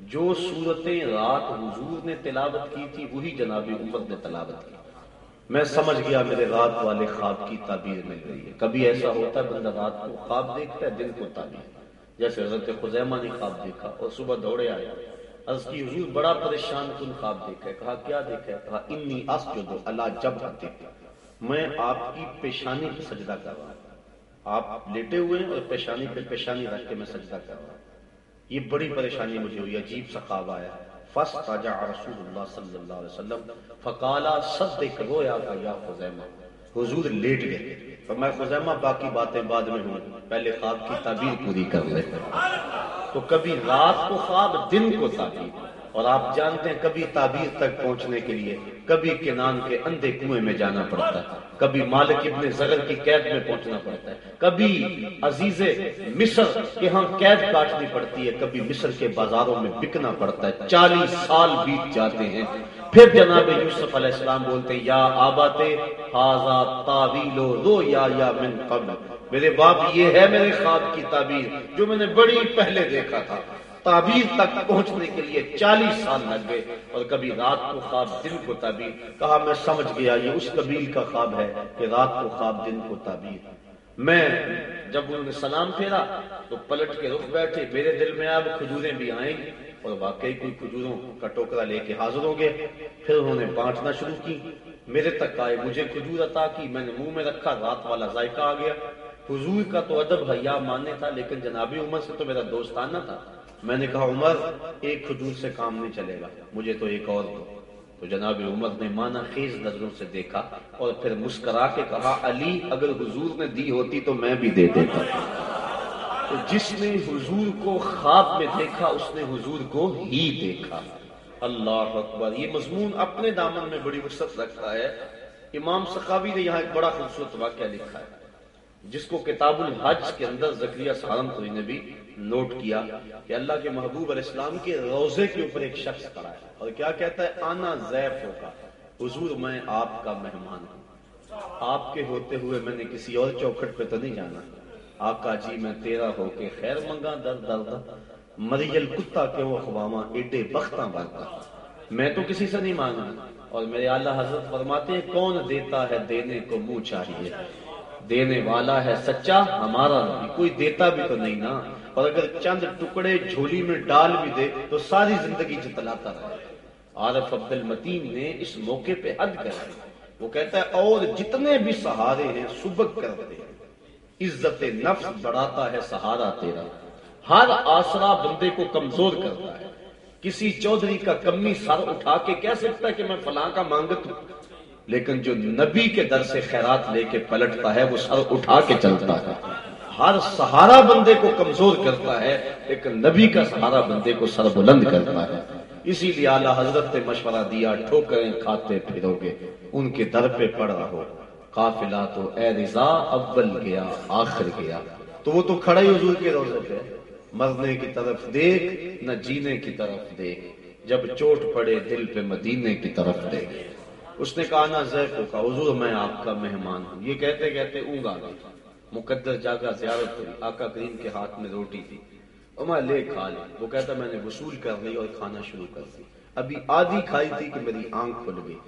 A: جو صورتیں رات حضور نے تلاوت کی تھی، وہی جناب عمر نے تلاوت کی۔ میں سمجھ گیا میرے رات والے خواب کی تعبیر مل گئی ہے۔ کبھی ایسا ہوتا ہے بندہ رات کو خواب دیکھتا ہے دن کو تعبیر۔ جیسے حضرت خزیمہ نے خواب دیکھا اور صبح دوڑے آیا عرض کی حضور بڑا پریشان کن خواب دیکھا ہے۔ کہا، کیا دیکھا ہے؟ کہا، انی اسجد، اللہ جب دیکھا میں آپ کی پیشانی پہ سجدہ کر رہا ہوں۔ آپ لیٹے ہوئے ہیں اور پیشانی پہ پیشانی رکھ کے میں سجدہ کر رہا ہوں۔ یہ بڑی پریشانی مجھے ہوئی، عجیب سا خواب آیا۔ فاستجع رسول اللہ صلی اللہ علیہ وسلم، فقالا، صدق، رویا کا یا خزیمہ۔ حضور لیٹ گئے۔ فرمایا خزیمہ، باقی باتیں بعد میں ہوں پہلے خواب کی تعبیر پوری کر لے تو کبھی رات کو خواب، دن کو تعبیر۔ اور آپ جانتے ہیں کبھی تعبیر تک پہنچنے کے لیے۔ کبھی کنان کے اندھے کنویں میں جانا پڑتا ہے، کبھی مالک ابن زغر کی قید میں پہنچنا پڑتا ہے، کبھی عزیز مصر کے ہاں قید کاٹنی پڑتی ہے، کبھی مصر کے بازاروں میں بکنا پڑتا ہے، چالیس سال بیت جاتے ہیں۔ پھر جناب یوسف علیہ السلام بولتے ہیں، یا آباتے حاضا تاویلو رو یا یا من قبل۔ میرے باپ، یہ ہے میرے خواب کی تعبیر، جو میں نے بڑی پہلے دیکھا تھا۔ تعبیر تک پہنچنے کے لیے چالیس سال لگ گئے اور کبھی رات کو خواب دن کو تعبیر کہا میں سمجھ گیا یہ اس قبیل کا خواب ہے کہ رات کو خواب دن کو تعبیر میں جب انہوں نے سلام پھیرا تو پلٹ کے رخ بیٹھے میرے دل میں اب کھجوریں بھی آئیں گی اور واقعی کوئی کھجوروں کا ٹوکرا لے کے حاضر ہو گئے پھر انہوں نے بانٹنا شروع کی میرے تک آئے مجھے کھجور عطا کی میں نے منہ میں رکھا رات والا ذائقہ آ گیا حضور کا تو ادب حیا ماننے تھا لیکن جنابی عمر سے تو میرا دوستانہ تھا میں نے کہا، عمر، ایک کھجور سے کام نہیں چلے گا، مجھے تو ایک اور دو. تو جناب عمر نے مانا خیز نظروں سے دیکھا اور پھر مسکرا کے کہا، علی، اگر حضور نے دی ہوتی تو میں بھی دے دیتا. تو جس نے حضور کو خواب میں دیکھا، اس نے حضور کو ہی دیکھا۔ اللہ اکبر، یہ مضمون اپنے دامن میں بڑی وسط رکھتا ہے۔ امام سخاوی نے یہاں ایک بڑا خوبصورت واقعہ لکھا ہے، جس کو کتاب الحج کے اندر زکریہ سہارنپوری نے بھی نوٹ کیا کہ اللہ کے محبوب علیہ السلام کے روزے کے اوپر ایک شخص کھڑا ہے اور کیا کہتا ہے؟ آنا زیف ہوگا حضور، میں آپ کا مہمان ہوں۔ آپ کے ہوتے ہوئے میں نے کسی اور چوکھٹ پہ تو نہیں جانا۔ آقا جی میں تیرا ہو کے خیر منگا درد درد۔ مریل کتا کے وہ خواما ایڈے بختاں بھرتا میں تو کسی سے نہیں مانگا۔ اور میرے اللہ حضرت فرماتے ہیں، کون دیتا ہے دینے کو منہ چاہیے؟ دینے والا ہے سچا، ہمارا نہیں کوئی دیتا بھی تو نہیں نا۔ اور اگر چند ٹکڑے جھولی میں ڈال بھی دے تو ساری زندگی جتلاتا رہے۔ عارف عبد المتین نے اس موقع پہ حد کر وہ کہتا ہے، اور جتنے بھی سہارے ہیں سبک کرتے ہیں۔ عزت نفس بڑھاتا ہے سہارا تیرا۔ ہر آسرا بندے کو کمزور کرتا ہے۔ کسی چودھری کا کمی سر اٹھا کے کہہ سکتا ہے کہ میں فلاں کا مانگت ہوں۔ لیکن جو نبی کے در سے خیرات لے کے پلٹتا ہے، وہ سر اٹھا کے چلتا ہے۔ ہر سہارا بندے کو کمزور کرتا ہے لیکن نبی کا سہارا بندے کو سر بلند کرتا ہے۔ اسی لیے اعلیٰ حضرت نے مشورہ دیا، ٹھوکریں کھاتے پھرو گے، ان کے در پہ پڑ رہو قافلہ تو اے رضا، اول گیا، آخر گیا۔ تو وہ تو کھڑا ہی حضور کے روزے پہ مرنے کی طرف دیکھ، نہ جینے کی طرف دیکھ۔ جب چوٹ پڑے، دل پہ مدینے کی طرف دیکھ۔ اس نے کہا نا زیف کا حضور، میں آپ کا مہمان ہوں۔ یہ کہتے کہتے اونگا گئی مقدر جاگا زیارت ہوئی، آقا کریم کے ہاتھ میں روٹی تھی۔ اور میں لے کھا لی وہ کہتا، میں نے وصول کر لی اور کھانا شروع کر دی ابھی آدھی کھائی تھی کہ میری آنکھ کھل گئی۔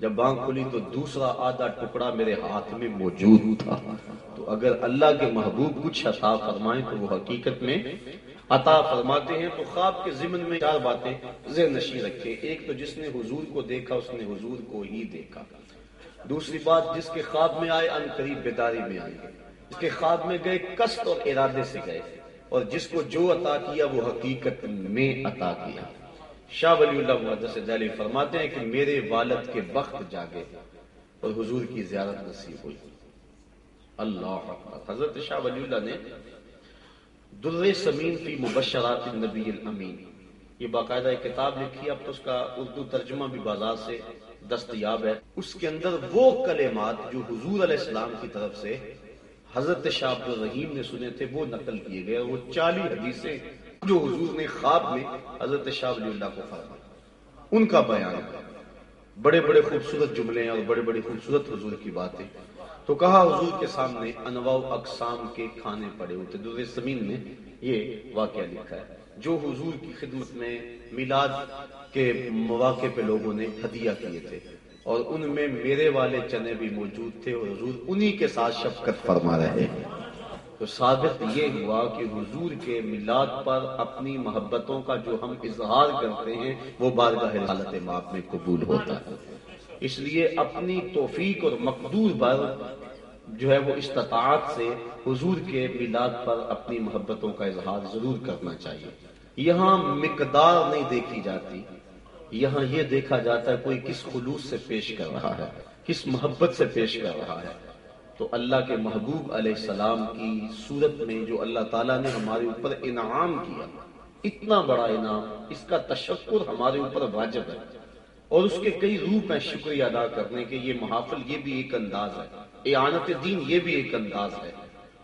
A: جب آنکھ کھلی تو دوسرا آدھا ٹکڑا میرے ہاتھ میں موجود تھا۔ تو اگر اللہ کے محبوب کچھ عطا فرمائیں تو وہ حقیقت میں عطا فرماتے ہیں۔ تو خواب کے ضمن میں چار باتیں ذہن نشی رکھے۔ ایک تو جس نے حضور کو دیکھا، اس نے حضور کو ہی دیکھا۔ دوسری بات، جس کے خواب میں آئے، ان قریب بیداری میں آئے۔ جس کے خواب میں گئے کست اور ارادے سے گئے اور جس کو جو عطا کیا، وہ حقیقت میں عطا کیا۔ شاہ ولی اللہ محدث دہلی فرماتے ہیں کہ میرے والد کے وقت جاگے اور حضور کی زیارت نصیب ہوئی۔ اللہ حضرت شاہ ولی اللہ نے در سمین فی مبشرات النبی الامین۔ یہ باقاعدہ ایک کتاب لکھی، اب تو اس کا اردو ترجمہ بھی بازار سے دستیاب ہے۔ اس کے اندر وہ کلمات جو حضور علیہ السلام کی طرف سے حضرت شاہ عبد الرحیم نے سنے تھے، وہ نقل کیے گئے وہ چالی حدیثیں جو حضور نے خواب میں حضرت شاہ ولی اللہ کو فرمایا ان کا بیان۔ بڑے بڑے خوبصورت جملے اور بڑے بڑے خوبصورت حضور کی باتیں۔ تو کہا حضور کے سامنے، انواع اقسام کے کھانے پڑے ہوتے۔ در زمین میں یہ واقعہ لکھا ہے۔ جو حضور کی خدمت میں میلاد کے مواقع پہ لوگوں نے ہدیہ کیے تھے۔ اور ان میں میرے والے چنے بھی موجود تھے اور حضور انہی کے ساتھ شفقت فرما رہے تو ثابت یہ ہوا کہ حضور کے میلاد پر اپنی محبتوں کا جو ہم اظہار کرتے ہیں، وہ بارگاہ حالت ماپ میں قبول ہوتا ہے۔ اس لیے اپنی توفیق اور مقدور پر جو ہے وہ استطاعت سے حضور کے میلاد پر اپنی محبتوں کا اظہار ضرور کرنا چاہیے۔ یہاں مقدار نہیں دیکھی جاتی۔ یہاں یہ دیکھا جاتا ہے کوئی کس خلوص سے پیش کر رہا ہے، کس محبت سے پیش کر رہا ہے۔ تو اللہ کے محبوب علیہ السلام کی صورت میں جو اللہ تعالیٰ نے ہمارے اوپر انعام کیا، اتنا بڑا انعام، اس کا تشکر ہمارے اوپر واجب ہے۔ اور اس کے کئی روپ ہیں شکریہ ادا کرنے کے، یہ محافل یہ بھی ایک انداز ہے، اعانت دین یہ بھی ایک انداز ہے۔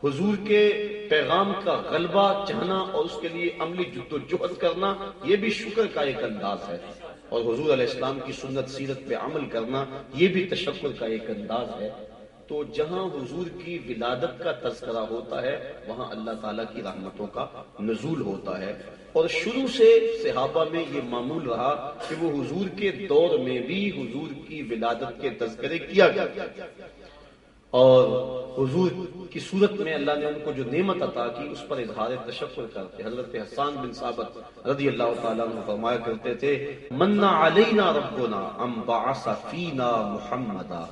A: حضور کے پیغام کا غلبہ چاہنا اور اس کے لیے عملی جد و جہد کرنا، یہ بھی شکر کا ایک انداز ہے۔ اور حضور علیہ السلام کی سنت سیرت پہ عمل کرنا یہ بھی تشکر کا ایک انداز ہے۔ تو جہاں حضور کی ولادت کا تذکرہ ہوتا ہے، وہاں اللہ تعالیٰ کی رحمتوں کا نزول ہوتا ہے۔ اور شروع سے صحابہ میں یہ معمول رہا کہ وہ حضور کے دور میں بھی حضور کی ولادت کے تذکرے کیا گیا اور حضور کی صورت میں اللہ نے ان کو جو نعمت عطا کی، اس پر اظہار تشکر کرتے حضرت حسان بن ثابت رضی اللہ تعالیٰ عنہ فرمایا کرتے تھے منا علینا ربنا ام بعث فینا محمدا.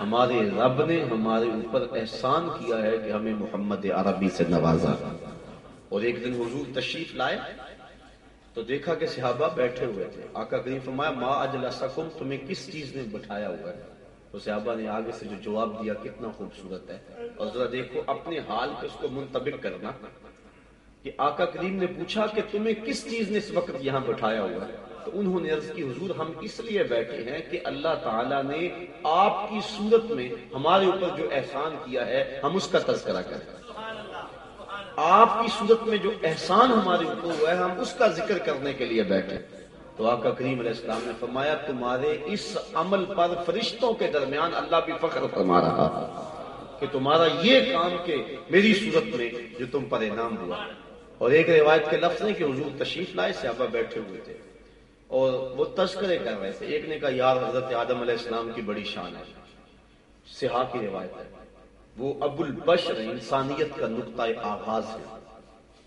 A: ہمارے رب نے ہمارے اوپر احسان کیا ہے کہ ہمیں محمد عربی سے نوازا۔ اور ایک دن حضور تشریف لائے، تو دیکھا کہ صحابہ بیٹھے ہوئے تھے۔ آقا کریم فرمایا، ما اجلسکم، تمہیں کس چیز نے بٹھایا ہوا ہے؟ تو صحابہ نے آگے سے جو جواب دیا، کتنا خوبصورت ہے۔ اور ذرا دیکھو، اپنے حال پہ اس کو منطبق کرنا۔ کہ آقا کریم نے پوچھا کہ تمہیں کس چیز نے اس وقت یہاں بٹھایا ہوا ہے؟ تو انہوں نے عرض کی، حضور، ہم اس لیے بیٹھے ہیں کہ اللہ تعالیٰ نے آپ کی صورت میں ہمارے اوپر جو احسان کیا ہے، ہم اس کا تذکرہ کریں۔ آپ کی صورت میں جو احسان ہمارے اوپر ہوا ہے، ہم اس کا ذکر کرنے کے لیے بیٹھے ہیں۔ تو آقا کریم علیہ السلام نے فرمایا، تمہارے اس عمل پر فرشتوں کے درمیان اللہ بھی فخر فرما رہا کہ تمہارا یہ کام کہ میری صورت میں جو تم پر انعام ہوا۔ اور ایک روایت کے لفظ نے کہ حضور تشریف لائے، صحابہ بیٹھے ہوئے تھے۔ اور وہ تذکرے کر رہے تھے۔ ایک نے کہا، یار، حضرت آدم علیہ السلام کی بڑی شان ہے۔ سہا کی روایت ہے۔ وہ ابو البشر انسانیت کا نقطۂ آغاز ہے۔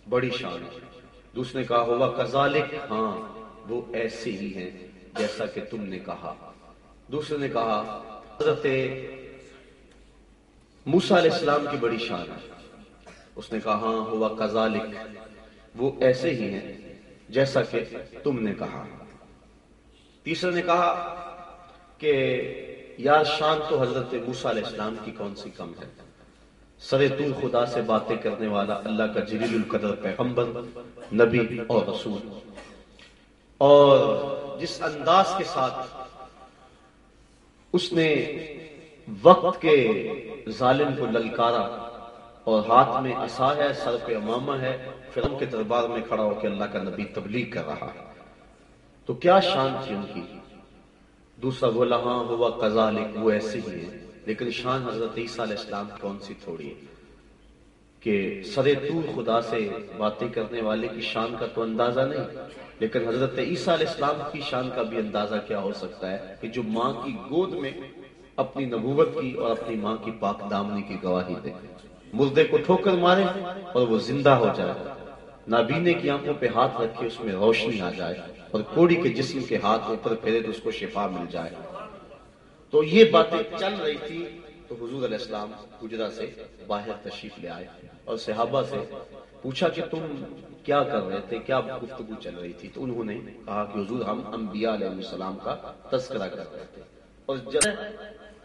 A: بڑی شان ہے۔ دوسرے نے کہا، ہوا کزالک ہاں۔ وہ ایسے ہی ہیں جیسا کہ تم نے کہا۔ دوسرے نے کہا، حضرت موسا علیہ السلام کی بڑی شان ہے۔ اس نے کہا ہاں ہوا کزالک وہ ایسے ہی ہیں جیسا کہ تم نے کہا۔ تیسرے نے کہا کہ یا شان تو حضرت موسا علیہ السلام کی کون سی کم ہے؟ سر تو خدا سے باتیں کرنے والا اللہ کا جلیل القدر پیغمبر، نبی اور رسول۔ اور جس انداز کے ساتھ اس نے وقت کے ظالم کو للکارا اور ہاتھ میں اصا ہے، سر پہ امامہ ہے فرم کے دربار میں کھڑا ہو کے اللہ کا نبی تبلیغ کر رہا ہے۔ تو کیا شان تھی ان کی؟ دوسرا ہاں، وہ لہاں ہوا کزالک وہ ایسے ہی ہے لیکن شان حضرت عیسیٰ علیہ السلام کون سی تھوڑی ہے کہ سر طور خدا سے باتیں کرنے والے کی شان کا تو اندازہ نہیں، لیکن حضرت عیسیٰ علیہ السلام کی شان کا بھی اندازہ کیا ہو سکتا ہے کہ جو ماں کی گود میں اپنی نبوت کی اور اپنی ماں کی پاک دامنی کی گواہی دے۔ مردے کو ٹھوکر مارے اور وہ زندہ ہو جائے۔ نابینے کی آنکھوں پہ ہاتھ رکھے اس میں روشنی آ جائے اور کوڑی کے جسم کے ہاتھ اوپر پھیرے تو اس کو شفا مل جائے۔ تو یہ باتیں چل رہی تھی تو حضور علیہ السلام گجرا سے باہر تشریف لے آئے۔ اور صحابہ سے پوچھا کہ تم کیا کر رہے تھے، کیا گفتگو چل رہی تھی؟ تو انہوں نے کہا کہ حضور ہم انبیاء علیہ السلام کا تذکرہ کر رہے تھے۔ اور جب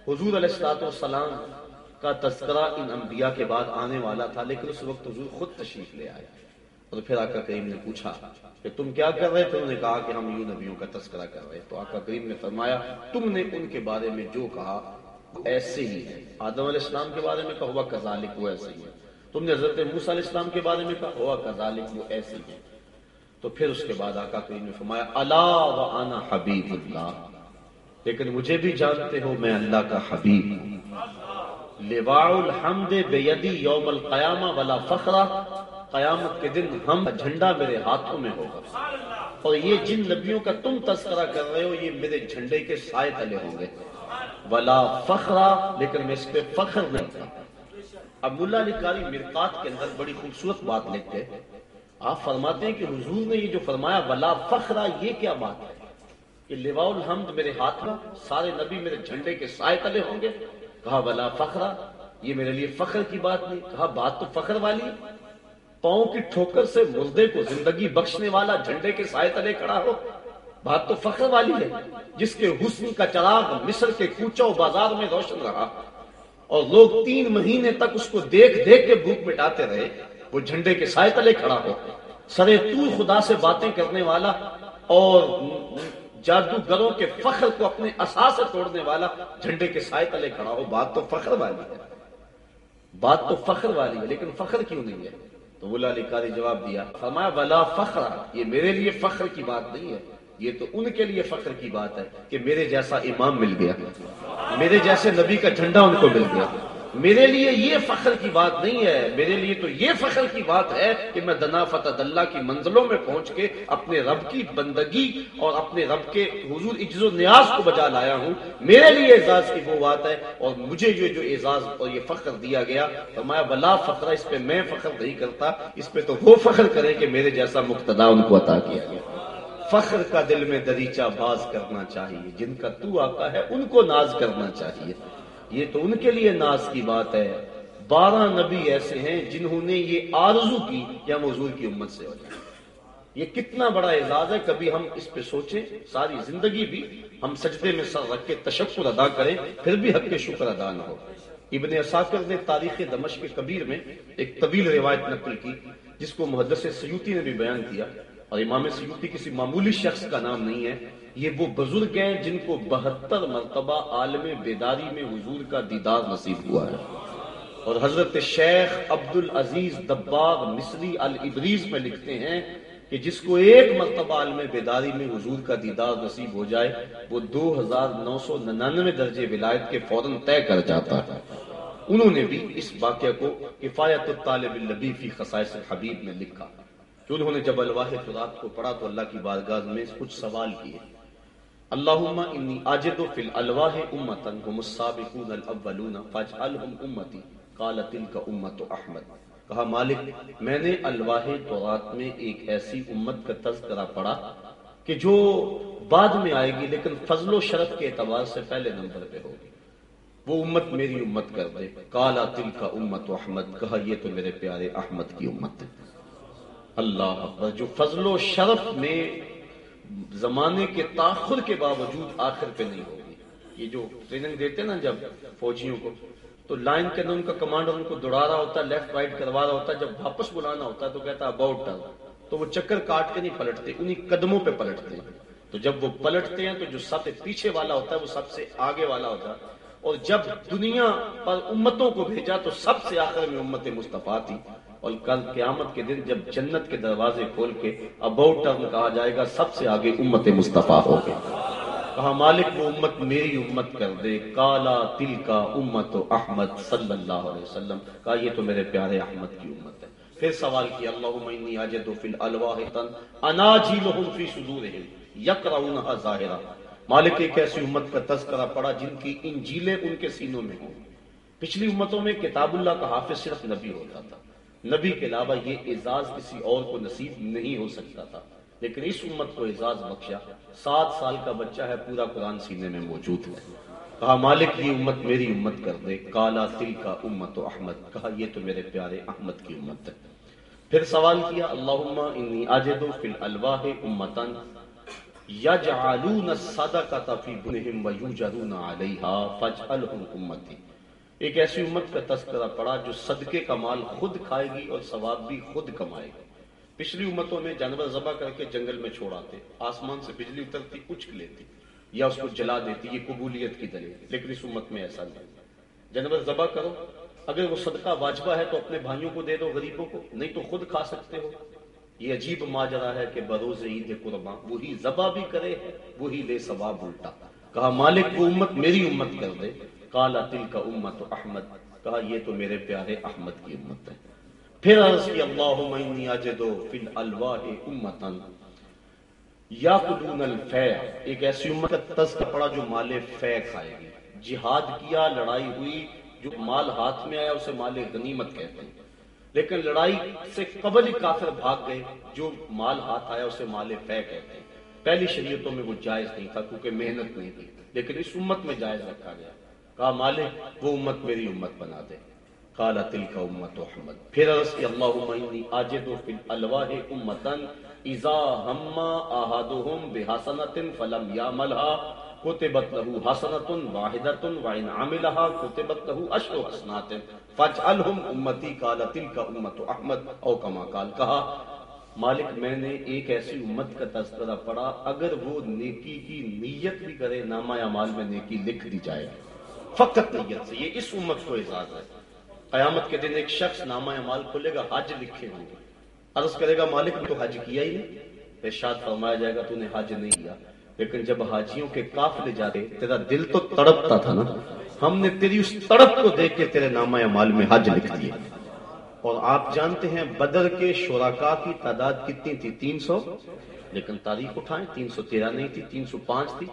A: حضور علیہ السلاط والسلام کا تذکرہ ان انبیاء کے بعد آنے والا تھا، لیکن اس وقت حضور خود تشریف لے آئے۔ اور پھر آقا کریم نے پوچھا کہ تم کیا کر رہے تھے؟ انہوں نے کہا کہ ہم یوں نبیوں کا تذکرہ کر رہے تو آقا کریم نے فرمایا، تم نے ان کے بارے میں جو کہا ایسے ہی ہے۔ آدم علیہ السلام کے بارے میں کہا ہوا وہ ایسے ہی ہے۔ تم نے حضرت موسیٰ علیہ السلام کے بارے میں کہا، ہوا کذالک، وہ ایسے ہی ہے تو پھر اس کے بعد آقا کریم نے فرمایا اللہ و انا حبیب اللہ۔ لیکن مجھے بھی جانتے ہو، میں اللہ کا حبیب ہوں۔ لواء الحمد بیدی یوم القیامہ ولا فخرہ۔ قیامت کے دن ہم جھنڈا میرے ہاتھوں میں ہوگا۔ اور یہ جن نبیوں کا تم تذکرہ کر رہے ہو، یہ میرے جھنڈے کے سائے تلے ہوں گے۔ ولا فخرا لیکن میں اس پہ فخر نہیں تھا اب ملا علی کاری مرکات کے اندر بڑی خوبصورت بات لکھتے ہیں۔ آپ فرماتے ہیں کہ حضور نے یہ جو فرمایا، ولا فخرا یہ کیا بات ہے؟ کہ لواء الحمد میرے ہاتھ میں، سارے نبی میرے جھنڈے کے سائے تلے ہوں گے۔ کہا، ولا فخرا یہ میرے لیے فخر کی بات نہیں۔ کہا، بات تو فخر والی پاؤں کی ٹھوکر سے مردے کو زندگی بخشنے والا جھنڈے کے سائے تلے کھڑا ہو۔ بات تو فخر والی ہے، جس کے حسن کا چراغ مصر کے کوچو بازار میں روشن رہا۔ اور لوگ تین مہینے تک اس کو دیکھ دیکھ کے بھوک مٹاتے رہے۔ وہ جھنڈے کے سائے تلے کھڑا ہو۔ سرے تو خدا سے باتیں کرنے والا اور جادوگروں کے فخر کو اپنے اسا سے توڑنے والا جھنڈے کے سائے تلے کھڑا ہو۔ بات تو فخر والی ہے۔ بات تو فخر والی ہے، لیکن فخر کیوں نہیں ہے؟ تو بلا علی قاری جواب دیا، فرمایا بلا فخر، یہ میرے لیے فخر کی بات نہیں ہے۔ یہ تو ان کے لیے فخر کی بات ہے کہ میرے جیسا امام مل گیا، میرے جیسے نبی کا جھنڈا ان کو مل گیا۔ میرے لیے یہ فخر کی بات نہیں ہے، میرے لیے تو یہ فخر کی بات ہے کہ میں دنا فتح اللہ کی منزلوں میں پہنچ کے اپنے رب کی بندگی اور اپنے رب کے حضور اجز و نیاز کو بجا لایا ہوں۔ میرے لیے اعزاز کی وہ بات ہے اور مجھے یہ جو اعزاز اور یہ فخر دیا گیا تو میں بلا فخر، اس پہ میں فخر نہیں کرتا، اس پہ تو وہ فخر کرے کہ میرے جیسا مقتدا ان کو عطا کیا گیا۔ فخر کا دل میں دریچہ باز کرنا چاہیے۔ جن کا تو آتا ہے، ان کو ناز کرنا چاہیے۔ یہ تو ان کے لیے ناز کی بات ہے۔ بارہ نبی ایسے ہیں جنہوں نے یہ آرزو کی، یا حضور کی امت سے ہو جائے۔ یہ کتنا بڑا اعزاز ہے۔ کبھی ہم اس پہ سوچیں، ساری زندگی بھی ہم سجدے میں سر رکھ کے تشکر ادا کریں، پھر بھی حق کے شکر ادا نہ ہو۔ ابن اساکر نے تاریخ دمشق کبیر میں ایک طویل روایت نقل کی، جس کو محدث سیوتی نے بھی بیان کیا۔ اور امام سیوتی کسی معمولی شخص کا نام نہیں ہے، یہ وہ بزرگ ہیں جن کو بہتر مرتبہ عالم بیداری میں حضور کا دیدار نصیب ہوا ہے۔ اور حضرت شیخ عبد العزیز دباغ مصری البریز میں لکھتے ہیں کہ جس کو ایک مرتبہ عالم بیداری میں حضور کا دیدار نصیب ہو جائے، وہ دو ہزار نو سو ننانوے درجے ولایت کے فوراً طے کر جاتا۔ ہے انہوں نے بھی اس واقعہ کو کفایت الطالب النبی فی خصائص الحبیب میں لکھا۔ کہ انہوں نے جب الواح فرات کو پڑھا تو اللہ کی بارگاہ میں کچھ سوال کیے۔ اللہم انی آجد فی الالواح امتا هم السابقون الاولون فاجعلهم امتی، قال تلک امت احمد۔ کہا، مالک، میں نے الواح تورات میں ایک ایسی امت کا تذکرہ پڑھا کہ جو بعد میں آئے گی لیکن فضل و شرف کے اعتبار سے پہلے نمبر پہ ہوگی۔ وہ امت میری امت کر دے۔ کالا تل کا امت احمد، کہا، یہ تو میرے پیارے احمد کی امت ہے۔ اللہ اکبر، جو فضل و شرف میں زمانے کے تاخر کے باوجود آخر پہ نہیں ہوگی۔ یہ جو ٹریننگ دیتے نا جب فوجیوں کو، تو لائن کے اندر ان کا کمانڈر ان کو دوڑا رہا ہوتا ہے لیفٹ رائٹ کروا رہا ہوتا ہے جب واپس بلانا ہوتا ہے تو کہتا ہے اباؤٹ ٹرن تو وہ چکر کاٹ کے نہیں پلٹتے، انہی قدموں پہ پلٹتے۔ ہیں تو جب وہ پلٹتے ہیں تو جو سب سے پیچھے والا ہوتا ہے، وہ سب سے آگے والا ہوتا۔ ہے اور جب دنیا پر امتوں کو بھیجا تو سب سے آخر میں امت مصطفیٰ تھی۔ اور کل قیامت کے دن جب جنت کے دروازے کھول کے اباؤٹ ٹرن کہا جائے گا، سب سے آگے امت مصطفیٰ ہو گئے کہا، مالک وہ امت میری امت کر دے، کالا تل کا امت و احمد صلی اللہ علیہ وسلم۔ کہا، یہ تو میرے پیارے احمد کی امت ہے۔ پھر سوال کیا، اللہم انی آجدو فی الالواح تن اناجیلہم فی صدورہم یقرؤنہا ظاہرہ۔ مالک ایک ایسی امت کا تذکرہ پڑا جن کی انجیلیں ان کے سینوں میں ہوں۔ پچھلی امتوں میں کتاب اللہ کا حافظ صرف نبی ہوتا تھا۔ نبی کے علاوہ یہ اعزاز کسی اور کو نصیب نہیں ہو سکتا تھا۔ لیکن اس امت کو اعزاز بخشا سات سال کا بچہ ہے، پورا قرآن سینے میں موجود ہے۔ کہا، مالک، یہ امت میری امت کر دے۔ کالا تل کا امت و احمد۔ کہا، یہ تو میرے پیارے احمد کی امت ہے۔ پھر سوال کیا، اللہم انی آجدو فی الالواح امتن یجعلون الصدقہ فی بنہم ویوجرون علیہا فجعلہم امتی۔ ایک ایسی امت کا تذکرہ پڑا جو صدقے کا مال خود کھائے گی اور ثواب بھی خود کمائے گی پچھلی امتوں میں جانور ذبح کر کے جنگل میں چھوڑاتے آسمان سے بجلی اترتی، اچک لیتی، یا اس کو جلا دیتی، یہ قبولیت کی دلیل۔ لیکن اس امت میں ایسا نہیں۔ جانور ذبح کرو، اگر وہ صدقہ واجبہ ہے تو اپنے بھائیوں کو دے دو، غریبوں کو، نہیں تو خود کھا سکتے ہو۔ یہ عجیب ماجرا ہے کہ بروز عید قرباں، وہی ذبح بھی کرے، وہی لے ثواب الٹا۔ کہا، مالک، وہ امت میری امت کر دے۔ کالا تل کا امت احمد، کہا، یہ تو میرے پیارے احمد کی امت ہے۔ پھر عرض کی، اللہم انی اجدو فی الالواح امتا۔ یاقدون الفیع، ایک ایسی امت کا تذکر پڑا جو مال فیع کھائے گی۔ جہاد کیا، لڑائی ہوئی، جو مال ہاتھ میں آیا، اسے مال غنیمت کہتے ہیں۔ لیکن لڑائی سے قبل ہی کافر بھاگ گئے، جو مال ہاتھ آیا، اسے مال فیع کہتے ہیں۔ پہلی شریعتوں میں وہ جائز نہیں تھا، کیونکہ محنت نہیں تھی۔ لیکن اس امت میں جائز رکھا گیا۔ کہا مالک وہ امت میری امت بنا دے۔ کالا تل کا امت احمد پھر عرض کی، اللہم انی آجدو فی الالواح امتن اذا ہما آہادوہم بحسنت فلم یاملہا کتبت لہو حسنت واحدت وعن عاملہا کتبت لہو اشر حسنات فجعلہم امتی کالا تل کا امت احمد، او کما کال کہا، مالک، میں نے ایک ایسی امت کا تذکرہ پڑھا، اگر وہ نیکی کی نیت بھی کرے، نامہ اعمال میں نیکی لکھ دی جائے۔ گی فقط نیت سے، یہ اس امت کو اعزاز ہے۔ قیامت کے دن ایک شخص نامہ اعمال کھولے گا، حج لکھے ہوں گے عرض کرے گا، مالک نے تو حج کیا ہی نہیں۔ ارشاد فرمایا جائے گا، تو نے حج نہیں کیا۔ لیکن جب حاجیوں کے قافلے جاتے، تیرا دل تو تڑپتا تھا نا۔ ہم نے تیری اس تڑپ کو دیکھ کے تیرے نامہ اعمال میں حج لکھ دیا۔ اور آپ جانتے ہیں، بدر کے شرکا کی تعداد کتنی تھی؟ تین سو۔ لیکن تاریخ اٹھائیں، تین سو تیرہ نہیں تھی، تین سو پانچ تھی۔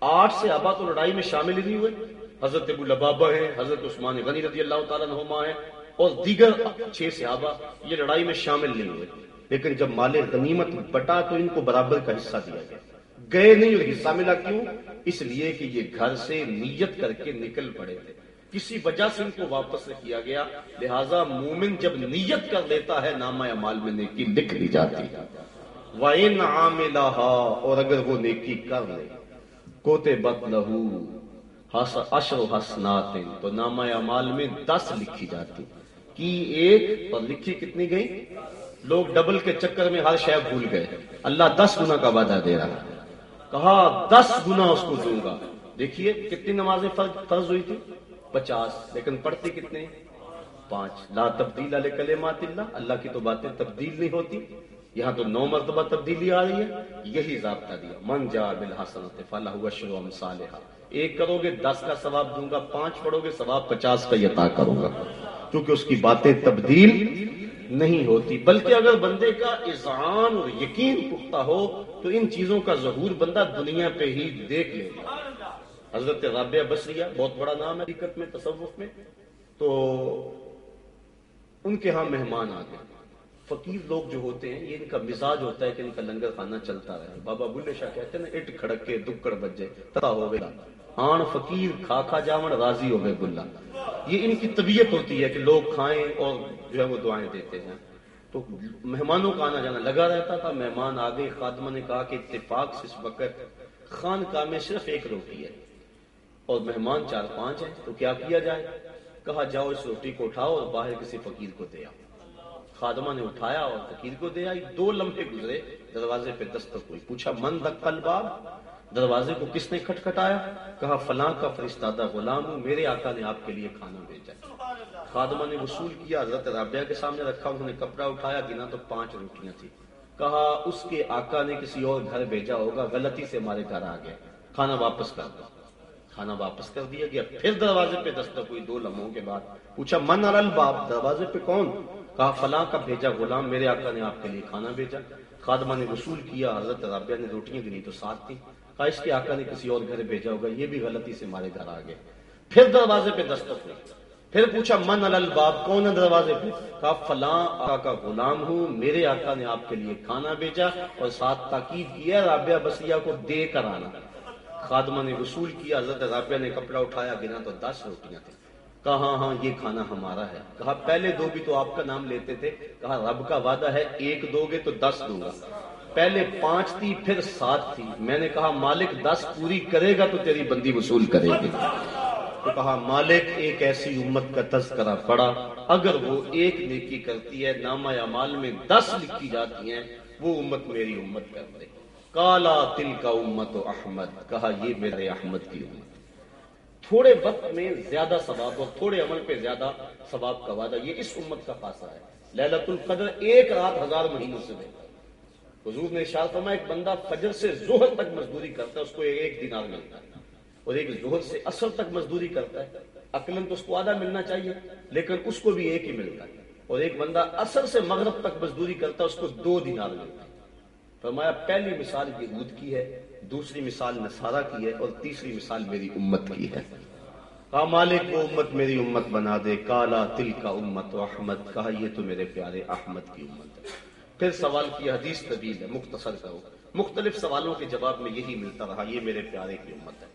A: آٹھ سے ابا تو لڑائی میں شامل ہی نہیں ہوئے۔ حضرت ابو لبابہ ہے حضرت عثمان غنی رضی اللہ تعالیٰ نما ہے اور دیگر چھ صحابہ یہ لڑائی میں شامل نہیں ہوئے۔ لیکن جب مال غنیمت بٹا تو ان کو برابر کا حصہ دیا گیا۔ گئے نہیں اور حصہ ملا کیوں؟ اس لیے کہ یہ گھر سے نیت کر کے نکل پڑے تھے۔ کسی وجہ سے ان کو واپس کیا گیا۔ لہذا مومن جب نیت کر لیتا ہے، نامہ اعمال میں نیکی لکھ دی جاتی وَإِنْ عَامِلَهَا اور اگر وہ نیکی کر لے، کوتے بد لہو۔ اشر حسنات تو نامہ اعمال میں دس لکھی جاتی۔ کی ایک؟ پر لکھی کتنی گئی؟ لوگ ڈبل کے چکر میں ہر شے بھول گئے۔ اللہ دس گنا کا وعدہ دے رہا کہا، دس گنا اس کو دوں گا۔ دیکھیے کتنی نمازیں فرض ہوئی تھی پچاس۔ لیکن پڑھتے کتنے پانچ۔ لا تبدیل علیہ کلمات اللہ۔ اللہ کی تو باتیں تبدیل نہیں ہوتی۔ یہاں تو نو مرتبہ تبدیلی آ رہی ہے۔ یہی ضابطہ دیا۔ من جا بالحسنت فلاح شروع صالحہ ایک کرو گے، دس کا ثواب دوں گا، پانچ پڑھو گے، ثواب پچاس کا یتا کروں گا۔ کیونکہ اس کی باتیں تبدیل نہیں ہوتی، بلکہ اگر بندے کا اذعان اور یقین پختہ ہو، تو ان چیزوں کا ظہور بندہ دنیا پہ ہی دیکھ لے گا۔ حضرت رابعہ بصریہ، بہت بڑا نام ہے حقیقت میں، تصوف میں۔ تو ان کے ہاں مہمان آ گئے۔ فقیر لوگ جو ہوتے ہیں، یہ ان کا مزاج ہوتا ہے کہ ان کا لنگر خانہ چلتا رہے۔ بابا بلے شاہ کہتے ہیں نا، اٹ کھڑک کے دکڑ بجے تتا ہو گیا آن فقیر کھا کھا جاون راضی ہو گئے بلا یہ ان کی طبیعت ہوتی ہے کہ لوگ کھائیں اور جو ہے وہ دعائیں دیتے ہیں۔ تو مہمانوں کا آنا جانا لگا رہتا تھا۔ مہمان آگے خادمہ نے کہا کہ اتفاق سے اس وقت خان کا میں صرف ایک روٹی ہے اور مہمان چار پانچ ہیں۔ تو کیا کیا جائے؟ کہا، جاؤ اس روٹی کو اٹھاؤ اور باہر کسی فقیر کو دے آؤ۔ خادمہ نے اٹھایا اور فقیر کو دے آئی۔ دو لمحے گزرے، دروازے پہ دستک ہوئی۔ پوچھا، من دکل باب دروازے کو کس نے کھٹکھٹایا؟ کہا، فلاں کا فرستادہ غلام ہوں، میرے آقا نے آپ کے لیے کھانا بھیجا۔ خادمہ نے وصول کیا، حضرت رابعہ کے سامنے رکھا، انہوں نے کپڑا اٹھایا، گنا تو پانچ روٹیاں تھی کہا، اس کے آقا نے کسی اور گھر بھیجا ہوگا، غلطی سے ہمارے گھر آ گیا۔ کھانا واپس کر دو۔ کھانا واپس کر دیا گیا۔ پھر دروازے پہ دستک ہوئی دو لمحوں کے بعد پوچھا، من الباب، دروازے پہ کون؟ کہا، فلاں کا بھیجا غلام، میرے آقا نے آپ کے لیے کھانا بھیجا۔ خادمہ نے وصول کیا، حضرت رابعہ نے روٹیاں گنی تو ساتھ تھی کہا اس کے آقا نے کسی اور گھر بھیجا ہوگا، یہ بھی غلطی سے ہمارے گھر آ گئے پھر دروازے پہ دستک ہوئی۔ پھر پوچھا، من الباب، کون ہے دروازے پہ؟ کہا، فلاں آقا کا غلام ہوں، میرے آقا نے آپ کے لیے کھانا بھیجا اور ساتھ تاکید کیا، رابعہ بسیہ کو دے کر آنا۔ خادمہ نے وصول کیا، حضرت رابعہ نے کپڑا اٹھایا گنا تو دس روٹیاں تھیں۔ کہا ہاں ہاں یہ کھانا ہمارا ہے۔ کہا، پہلے دو بھی تو آپ کا نام لیتے تھے۔ کہا، رب کا وعدہ ہے، ایک دو گے تو دس دوں گا۔ پہلے پانچ تھی، پھر سات تھی۔ میں نے کہا، مالک، دس پوری کرے گا تو تیری بندی وصول کرے گی۔ تو کہا، مالک، ایک ایسی امت کا تذکرہ پڑا اگر وہ ایک نیکی کرتی ہے، نامہ یا مال میں دس لکھی جاتی ہیں، وہ امت میری امت کر دے۔ کالا تل کا امت و احمد۔ کہا، یہ میرے احمد کی امت۔ تھوڑے وقت میں زیادہ ثواب، اور تھوڑے عمل پہ زیادہ ثواب کا وعدہ۔ یہ اس امت کا خاصہ ہے۔ للت القدر ایک رات ہزار مہینوں سے بہتر۔ حضور نے شاہ فرما ایک بندہ فجر سے زہر تک مزدوری کرتا ہے، اس کو ایک دینار ملتا ہے۔ اور ایک زہر سے اثر تک مزدوری کرتا ہے۔ عقلن تو اس کو آدھا ملنا چاہیے، لیکن اس کو بھی ایک ہی ملتا ہے۔ اور ایک بندہ اثر سے مغرب تک مزدوری کرتا ہے، اس کو دو دینار ملتا ہے۔ فرمایا، پہلی مثال یہود کی ہے، دوسری مثال نصارہ کی ہے، اور تیسری مثال میری امت کی ہے۔ کہا، مالک، وہ امت میری امت بنا دے، کالا تل کا امت و احمد، کہا، یہ تو میرے پیارے احمد کی امت۔ پھر سوال کی حدیث طویل ہے، مختصر کرو مختلف سوالوں کے جواب میں یہی ملتا رہا، یہ میرے پیارے کی امت ہے۔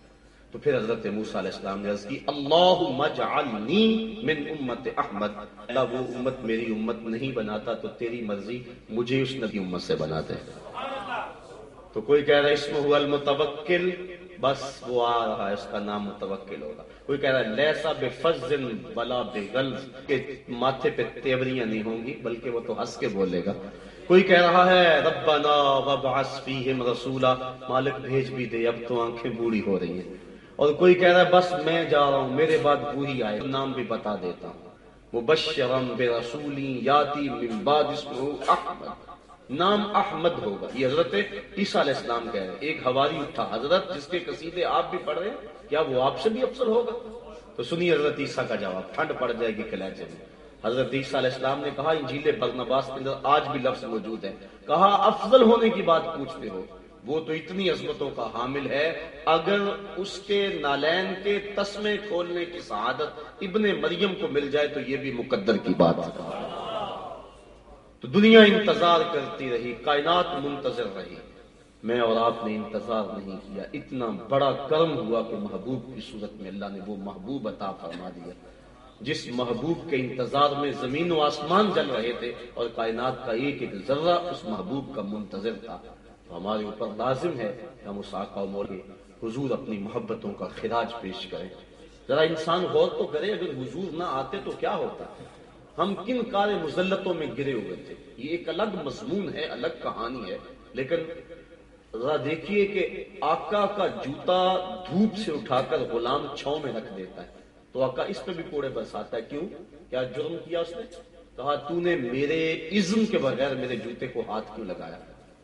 A: تو پھر حضرت موسیٰ علیہ السلام نے عرض کی، اللہم اجعلنی من امت احمد۔ اللہ وہ امت میری امت نہیں بناتا تو تیری مرضی مجھے اس نبی امت سے بنا دے تو کوئی کہہ رہا ہے اسم ہوا المتوکل، بس وہ آ رہا ہے اس کا نام متوکل ہوگا۔ کوئی کہہ رہا ہے لیسا بے فضل بلا بے غلظ کے ماتھے پہ تیوریاں نہیں ہوں گی، بلکہ وہ تو ہنس کے بولے گا۔ کوئی کہہ رہا ہے ربنا وبعث فیہم رسولا، مالک بھیج بھی دے، اب تو آنکھیں بوڑھی ہو رہی ہیں۔ اور کوئی کہہ رہا ہے بس میں جا رہا ہوں، میرے بعد وہی آئے، نام بھی بتا دیتا ہوں۔ مبشرم بے رسولی یاتی من بعد اسمہ احمد۔ نام احمد ہوگا۔ یہ حضرت عیسیٰ علیہ السلام کہہ رہے ایک ہواری اٹھا حضرت جس کے قصیدے آپ بھی پڑھ رہے ہیں، کیا وہ آپ سے بھی افضل ہوگا؟ تو سنیے حضرت عیسیٰ کا جواب۔ ٹھنڈ پڑ جائے گی کلیجے میں۔ حضرت عیسیٰ علیہ السلام نے کہا، انجیل برنباس کے اندر آج بھی لفظ موجود ہے کہا، افضل ہونے کی بات پوچھتے ہو۔ وہ تو اتنی عظمتوں کا حامل ہے۔ اگر اس کے نالین کے تسمے کھولنے کی سعادت ابن مریم کو مل جائے تو یہ بھی مقدر کی بات ہے۔ تو دنیا انتظار کرتی رہی، کائنات منتظر رہی۔ میں اور آپ نے انتظار نہیں کیا۔ اتنا بڑا کرم ہوا کہ محبوب کی صورت میں اللہ نے وہ محبوب عطا فرما دیا۔ جس محبوب کے انتظار میں زمین و آسمان جل رہے تھے اور کائنات کا ایک ایک ذرہ اس محبوب کا منتظر تھا۔ تو ہمارے اوپر لازم ہے کہ ہم اس آقا مولے حضور اپنی محبتوں کا خراج پیش کریں۔ ذرا انسان غور تو کرے، اگر حضور نہ آتے تو کیا ہوتا؟ ہم کن کار مزلتوں میں گرے ہوئے تھے؟ یہ ایک الگ مضمون ہے، الگ کہانی ہے، لیکن ذرا دیکھیے کہ آقا کا جوتا دھوپ سے اٹھا کر غلام چھاؤں میں رکھ دیتا ہے۔ تو آقا اس پہ بھی کوڑے برساتا ہے۔ کیوں؟ کیا جرم کیا اس نے؟ کہا، تو نے میرے عزم کے بغیر میرے جوتے کو ہاتھ کیوں لگایا؟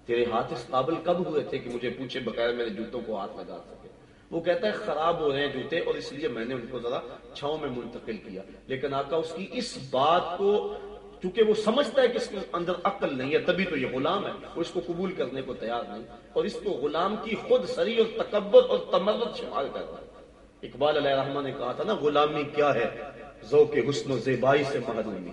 A: تیرے ہاتھ اس قابل کب ہوئے تھے کہ مجھے پوچھے بغیر میرے جوتوں کو ہاتھ لگا سکے؟ وہ کہتا ہے خراب ہو رہے ہیں جوتے اور اس لیے میں نے ان کو ذرا چھاؤں میں منتقل کیا۔ لیکن آقا اس کی اس بات کو چونکہ وہ سمجھتا ہے کہ اس کے اندر عقل نہیں ہے، تبھی تو یہ غلام ہے وہ اس کو قبول کرنے کو تیار نہیں۔ اور اس کو غلام کی خود سری اور تکبر اور تمرت شمار کر رہا ہے اقبال علیہ رحمٰ نے کہا تھا نا، غلامی کیا ہے؟ ذوق حسن و زیبائی سے محرومی۔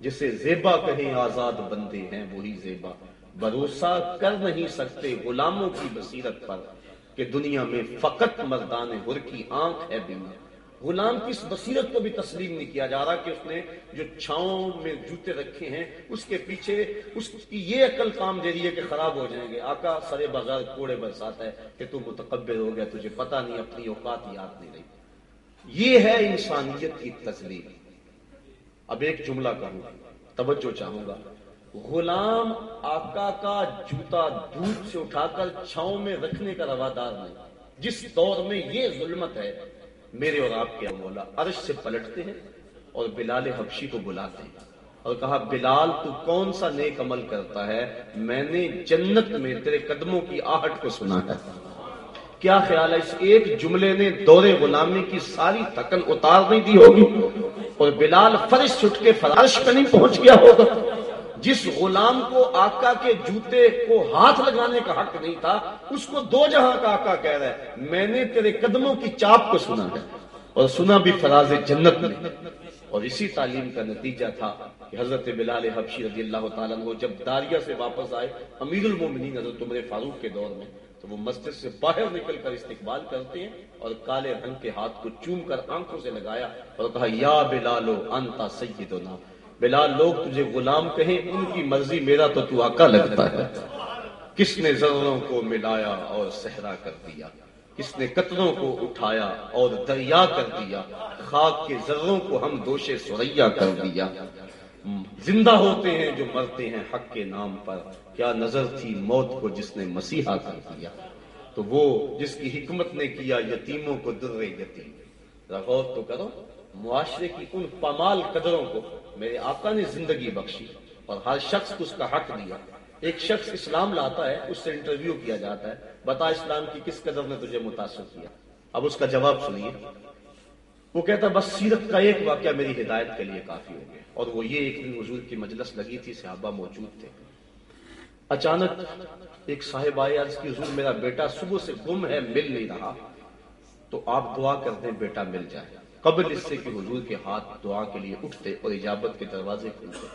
A: جسے زیبا کہیں آزاد بندے ہیں، وہی زیبا۔ بھروسہ کر نہیں سکتے غلاموں کی بصیرت پر۔ کہ دنیا میں فقط مردان ہر کی آنکھ ہے بیمار۔ غلام کی اس بصیرت کو بھی تسلیم نہیں کیا جا رہا کہ اس نے جو چھاؤں میں جوتے رکھے ہیں، اس کے پیچھے اس کی یہ عقل کام دے رہی ہے کہ خراب ہو جائیں گے۔ آقا سر بازار کوڑے برساتا ہے کہ تو متقبر ہو گیا، تجھے پتا نہیں، اپنی اوقات یاد نہیں رہی۔ یہ ہے انسانیت کی تسلیم۔ اب ایک جملہ کہوں، توجہ چاہوں گا۔ غلام آقا کا جوتا دھوپ سے اٹھا کر چھاؤں میں رکھنے کا روادار نہیں۔ جس دور میں یہ ظلمت ہے، میرے اور آپ کے مولا عرش سے پلٹتے ہیں اور بلال حبشی کو بلاتے ہیں۔ اور کہا، بلال، تو کون سا نیک عمل کرتا ہے؟ میں نے جنت میں تیرے قدموں کی آہٹ کو سنا ہے۔ کیا خیال ہے، اس ایک جملے نے دور غلامی کی ساری تھکن اتار نہیں دی ہوگی؟ اور بلال فرش چھٹ کے فرش پہ نہیں پہنچ گیا ہوگا؟ جس غلام کو آقا کے جوتے کو ہاتھ لگانے کا حق نہیں تھا، اس کو دو جہاں کا آقا کہہ رہا ہے، میں نے تیرے قدموں کی چاپ کو سنا ہے اور سنا بھی فراز جنت میں۔ اور اسی تعلیم کا نتیجہ تھا کہ حضرت بلال حبشی رضی اللہ تعالیٰ جب داریا سے واپس آئے امیر المومنین حضرت عمر فاروق کے دور میں، تو وہ مسجد سے باہر نکل کر استقبال کرتے ہیں اور کالے رنگ کے ہاتھ کو چوم کر آنکھوں سے لگایا اور کہا، یا بلالو انتا سیدنا بلال، لوگ تجھے غلام کہیں، ان کی مرضی میرا تو تو آقا لگتا ہے۔ کس نے ذروں کو ملایا اور صحرا کر دیا؟ کس نے قطروں کو اٹھایا اور دریا کر دیا؟ خاک کے ذروں کو ہم دوشے سوریا کر دیا۔ زندہ ہوتے ہیں جو مرتے ہیں حق کے نام پر۔ کیا نظر تھی موت کو جس نے مسیحا کر دیا؟ تو وہ جس کی حکمت نے کیا، یتیموں کو در یتیم۔ غور تو کرو، معاشرے کی ان پمال قدروں کو میرے آقا نے زندگی بخشی اور ہر شخص کو اس کا حق دیا۔ ایک شخص اسلام لاتا ہے، اس سے انٹرویو کیا جاتا ہے۔ بتا اسلام کی کس قدر نے تجھے متاثر کیا۔ اب اس کا جواب سنیے۔ وہ کہتا بس سیرت کا ایک واقعہ میری ہدایت کے لیے کافی ہو گیا۔ اور وہ یہ ایک دن حضور کی مجلس لگی تھی، صحابہ موجود تھے۔ اچانک ایک صاحب آئے، عرض کی، حضور، میرا بیٹا صبح سے گم ہے، مل نہیں رہا۔ تو آپ دعا کر دیں، بیٹا مل جائے۔ قبل اس سے کہ حضور کے ہاتھ دعا کے لیے اٹھتے اور اجابت کے دروازے کھلتے۔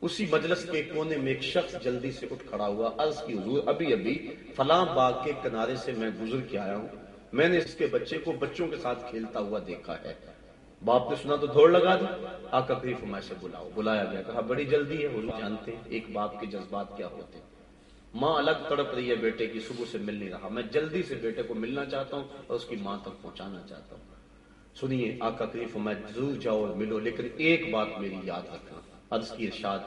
A: اسی مجلس کے کونے میں ایک شخص جلدی سے اٹھ کھڑا ہوا، عرض کی، حضور، ابھی ابھی، فلاں باغ کے کنارے سے میں گزر کے آیا ہوں۔ میں نے اس کے بچے کو بچوں کے ساتھ کھیلتا ہوا دیکھا ہے۔ باپ نے سنا تو دوڑ لگا دی۔ آقا قریب میں سے بلاؤ، بلایا گیا، کہا، بڑی جلدی ہے، حضور جانتے ہیں ایک باپ کے جذبات کیا ہوتے ہیں۔ ماں الگ تڑپ رہی ہے بیٹے کی، صبح سے مل نہیں رہا۔ میں جلدی سے بیٹے کو ملنا چاہتا ہوں اور اس کی ماں تک پہنچانا چاہتا ہوں۔ سنیے، آقا کریم، فرمایا ضرور جاؤ اور ملو، لیکن ایک بات میری یاد رکھنا۔ عرض کی ارشاد،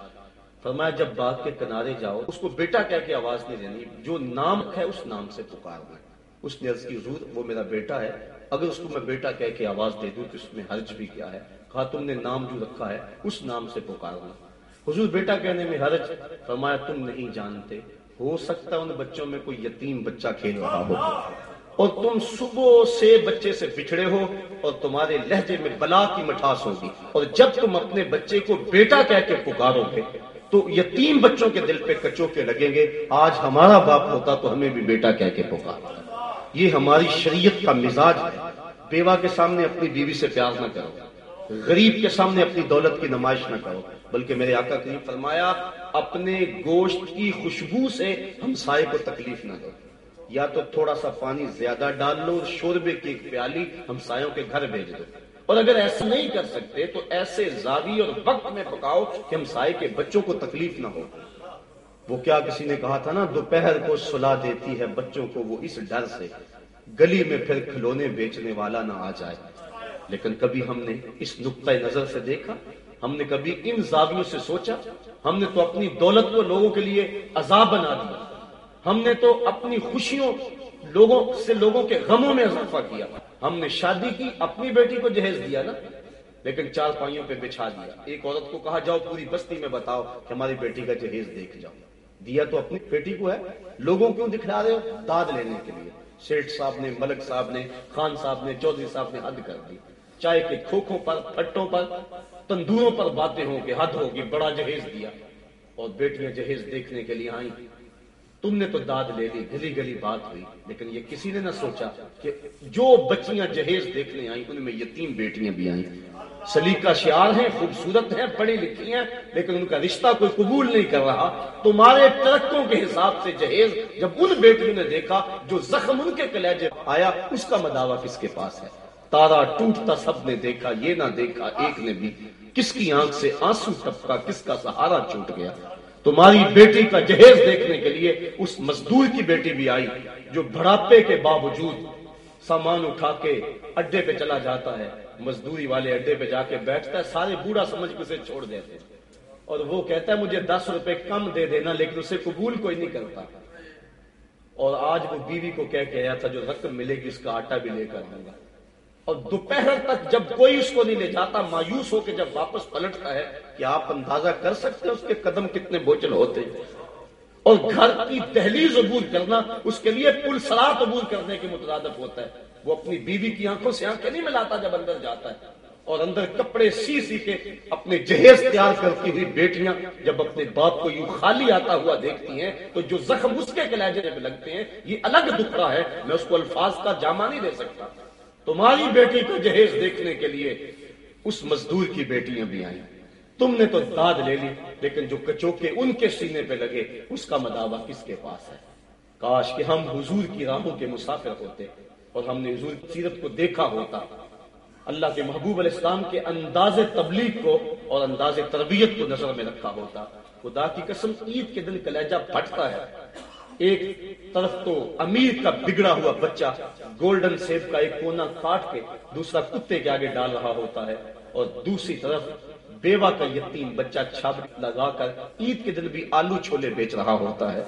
A: فرمایا، جب باغ کے کنارے جاؤ، اس کو بیٹا کہہ کے آواز نہیں دینی، جو نام ہے، اس نام سے پکارنا۔ اس نے عرض کی، حضور، وہ میرا بیٹا ہے، اگر اس کو میں بیٹا کہہ کے آواز دے دوں تو اس میں حرج بھی کیا ہے، کہا، تم نے نام جو رکھا ہے، اس نام سے پکارنا۔ حضور، بیٹا کہنے میں حرج، فرمایا، تم نہیں جانتے، ہو سکتا ان بچوں میں کوئی یتیم بچہ کھیل رہا ہو۔ اور تم صبح سے بچے سے بچھڑے ہو اور تمہارے لہجے میں بلا کی مٹھاس ہوگی اور جب تم اپنے بچے کو بیٹا کہہ کے پکارو گے تو یتیم بچوں کے دل پہ کچو کے لگیں گے، آج ہمارا باپ ہوتا تو ہمیں بھی بیٹا کہہ کے پکار یہ ہماری شریعت کا مزاج ہے۔ بیوہ کے سامنے اپنی بیوی سے پیار نہ کرو۔ غریب کے سامنے اپنی دولت کی نمائش نہ کرو۔ بلکہ میرے آقا کریم فرمایا، اپنے گوشت کی خوشبو سے ہم سائے کو تکلیف نہ دو۔ یا تو تھوڑا سا پانی زیادہ ڈال لو شوربے کی ایک پیالی ہمسایوں کے گھر بھیج دو۔ اور اگر ایسا نہیں کر سکتے تو ایسے زاوی اور وقت میں پکاؤ کہ ہم سائے کے بچوں کو تکلیف نہ ہو۔ وہ کیا کسی نے کہا تھا نا، دوپہر کو سلا دیتی ہے بچوں کو وہ اس ڈر سے۔ گلی میں پھر کھلونے بیچنے والا نہ آ جائے۔ لیکن کبھی ہم نے اس نقطۂ نظر سے دیکھا۔ ہم نے کبھی ان زاویوں سے سوچا۔ ہم نے تو اپنی دولت کو لوگوں کے لیے عذاب بنا دیا۔ ہم نے تو اپنی خوشیوں لوگوں سے لوگوں کے غموں میں اضافہ کیا۔ ہم نے شادی کی، اپنی بیٹی کو جہیز دیا نا۔ لیکن چار پائیوں پہ بچھا دیا۔ ایک عورت کو کہا، جاؤ پوری بستی میں بتاؤ کہ ہماری بیٹی کا جہیز دیکھ جاؤ۔ دیا تو اپنی بیٹی کو ہے۔ لوگوں کیوں دکھلا رہے ہو؟ داد لینے کے لیے۔ شیٹ صاحب نے، ملک صاحب نے، خان صاحب نے، چودھری صاحب نے حد کر دی۔ چائے کے کھوکھوں پر، پھٹوں پر، تندوروں پر باتیں ہوں کہ حد ہوگی، بڑا جہیز دیا۔ اور بیٹیاں جہیز دیکھنے کے لیے آئیں۔ تم نے تو داد لے لی، گلی گلی بات ہوئی، لیکن یہ کسی نے نہ سوچا کہ جو بچیاں جہیز دیکھنے آئیں، ان میں یتیم بیٹیاں بھی آئیں۔ سلیقہ شعار ہیں، خوبصورت ہیں، پڑھی لکھی ہیں، لیکن ان کا رشتہ کوئی قبول نہیں کر رہا۔ تمہارے ترکوں کے حساب سے جہیز جب ان بیٹیوں نے دیکھا جو زخم ان کے کلیجے آیا، اس کا مداوع کس کے پاس ہے؟ تارا ٹوٹتا سب نے دیکھا، یہ نہ دیکھا، ایک نے بھی۔ کس کی آنکھ سے آنسو ٹپکا، کس کا سہارا چھوٹ گیا؟ تمہاری بیٹی کا جہیز دیکھنے کے لیے اس مزدور کی بیٹی بھی آئی، جو بڑھاپے کے باوجود سامان اٹھا کے اڈے پہ چلا جاتا ہے۔ مزدوری والے اڈے پہ جا کے بیٹھتا ہے، سارے بوڑھا سمجھ کے اسے چھوڑ دیتے اور وہ کہتا ہے، مجھے دس روپے کم دے دینا، لیکن اسے قبول کوئی نہیں کرتا۔ اور آج وہ بیوی کو کہہ کے آیا تھا، جو رقم ملے گی، اس کا آٹا بھی لے کر آؤں گا۔ اور دوپہر تک جب کوئی اس کو نہیں لے جاتا، مایوس ہو کے جب واپس پلٹتا ہے کہ آپ اندازہ کر سکتے ہیں اس کے قدم کتنے بوچل ہوتے ہیں؟ اور گھر کی دہلیز عبور کرنا، اس کے لیے پل سرات عبور کرنے کے مترادف ہوتا ہے۔ وہ اپنی بیوی کی آنکھوں سے آنکھیں نہیں ملاتا جب اندر جاتا ہے۔ اور اندر کپڑے سی سی کے اپنے جہیز تیار کرتی ہوئی بیٹیاں جب اپنے باپ کو یوں خالی آتا ہوا دیکھتی ہیں، تو جو زخم اس کے کلیجے میں لگتے ہیں، یہ الگ دکھڑا ہے، میں اس کو الفاظ کا جامع نہیں دے سکتا۔ تمہاری بیٹی کو جہیز دیکھنے کے لیے اس مزدور کی بیٹیاں بھی آئیں۔ تم نے تو داد لے لی، لیکن جو کچوکے ان کے سینے پہ لگے، اس کا مداوع کس کے پاس ہے؟ کاش کہ ہم حضور کی راہوں کے مسافر ہوتے اور ہم نے حضور کی سیرت کو دیکھا ہوتا۔ اللہ کے محبوب علیہ السلام کے انداز تبلیغ کو اور انداز تربیت کو نظر میں رکھا ہوتا۔ خدا کی قسم، عید کے دن کلیجہ پھٹتا ہے۔ ایک طرف تو امیر کا بگڑا ہوا بچہ گولڈن سیب کا ایک کونا کاٹ کے دوسرا کتے کے آگے ڈال رہا ہوتا ہے اور دوسری طرف بیوہ کا یتیم بچہ چھاپ لگا کر عید کے دن بھی آلو چھولے بیچ رہا ہوتا ہے۔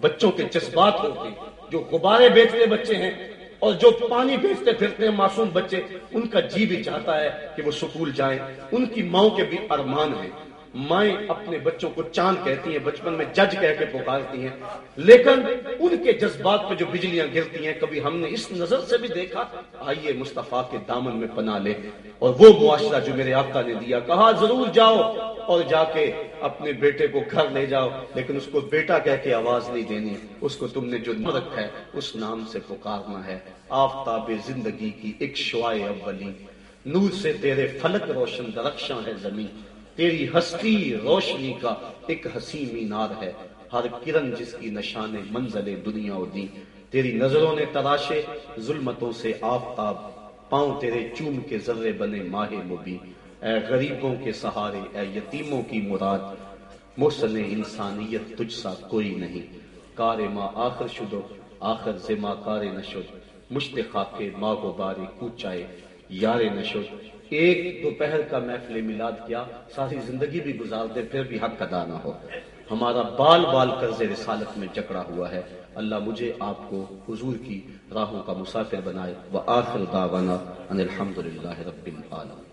A: بچوں کے جذبات ہوتے جو غبارے بیچتے بچے ہیں اور جو پانی بیچتے پھرتے ہیں معصوم بچے، ان کا جی بھی چاہتا ہے کہ وہ سکول جائیں۔ ان کی ماؤں کے بھی ارمان ہیں۔ مائیں اپنے بچوں کو چاند کہتی ہیں، بچپن میں جج کہہ کے پکارتی ہیں۔ لیکن ان کے جذبات پہ جو بجلیاں گرتی ہیں، کبھی ہم نے اس نظر سے بھی دیکھا۔ آئیے مصطفیٰ کے دامن میں پناہ لے اور وہ معاشرہ جو میرے آقا نے دیا، کہا، ضرور جاؤ اور جا کے اپنے بیٹے کو گھر لے جاؤ۔ لیکن اس کو بیٹا کہہ کے آواز نہیں دینی۔ اس کو تم نے جو رکھا ہے، اس نام سے پکارنا ہے۔ آفتاب زندگی کی ایک شوائے اولی نور سے تیرے فلک روشن درخشاں ہے زمین۔ تیری ہستی روشنی کا ایک حسی مینار ہے۔ ہر کرن جس کی نشان منزل دنیا و دی۔ تیری نظروں نے تراشے، ظلمتوں سے آفتاب۔ پاؤں تیرے چوم کے ذرے بنے ماہ مبی اے غریبوں کے سہارے، اے یتیموں کی مراد۔ محسن انسانیت تجھ سا کوئی نہیں۔ کار ماں آخر شدو آخر زما کار نشد۔ مشتخا کے ماں کو بارے کوچائے یار نشد۔ ایک دوپہر کا محفل میلاد کیا ساری زندگی بھی گزار دے پھر بھی حق ادا نہ ہو۔ ہمارا بال بال قرض رسالت میں جکڑا ہوا ہے۔ اللہ مجھے آپ کو حضور کی راہوں کا مسافر بنائے۔ وہ آخر ان الحمدللہ رب العالمین۔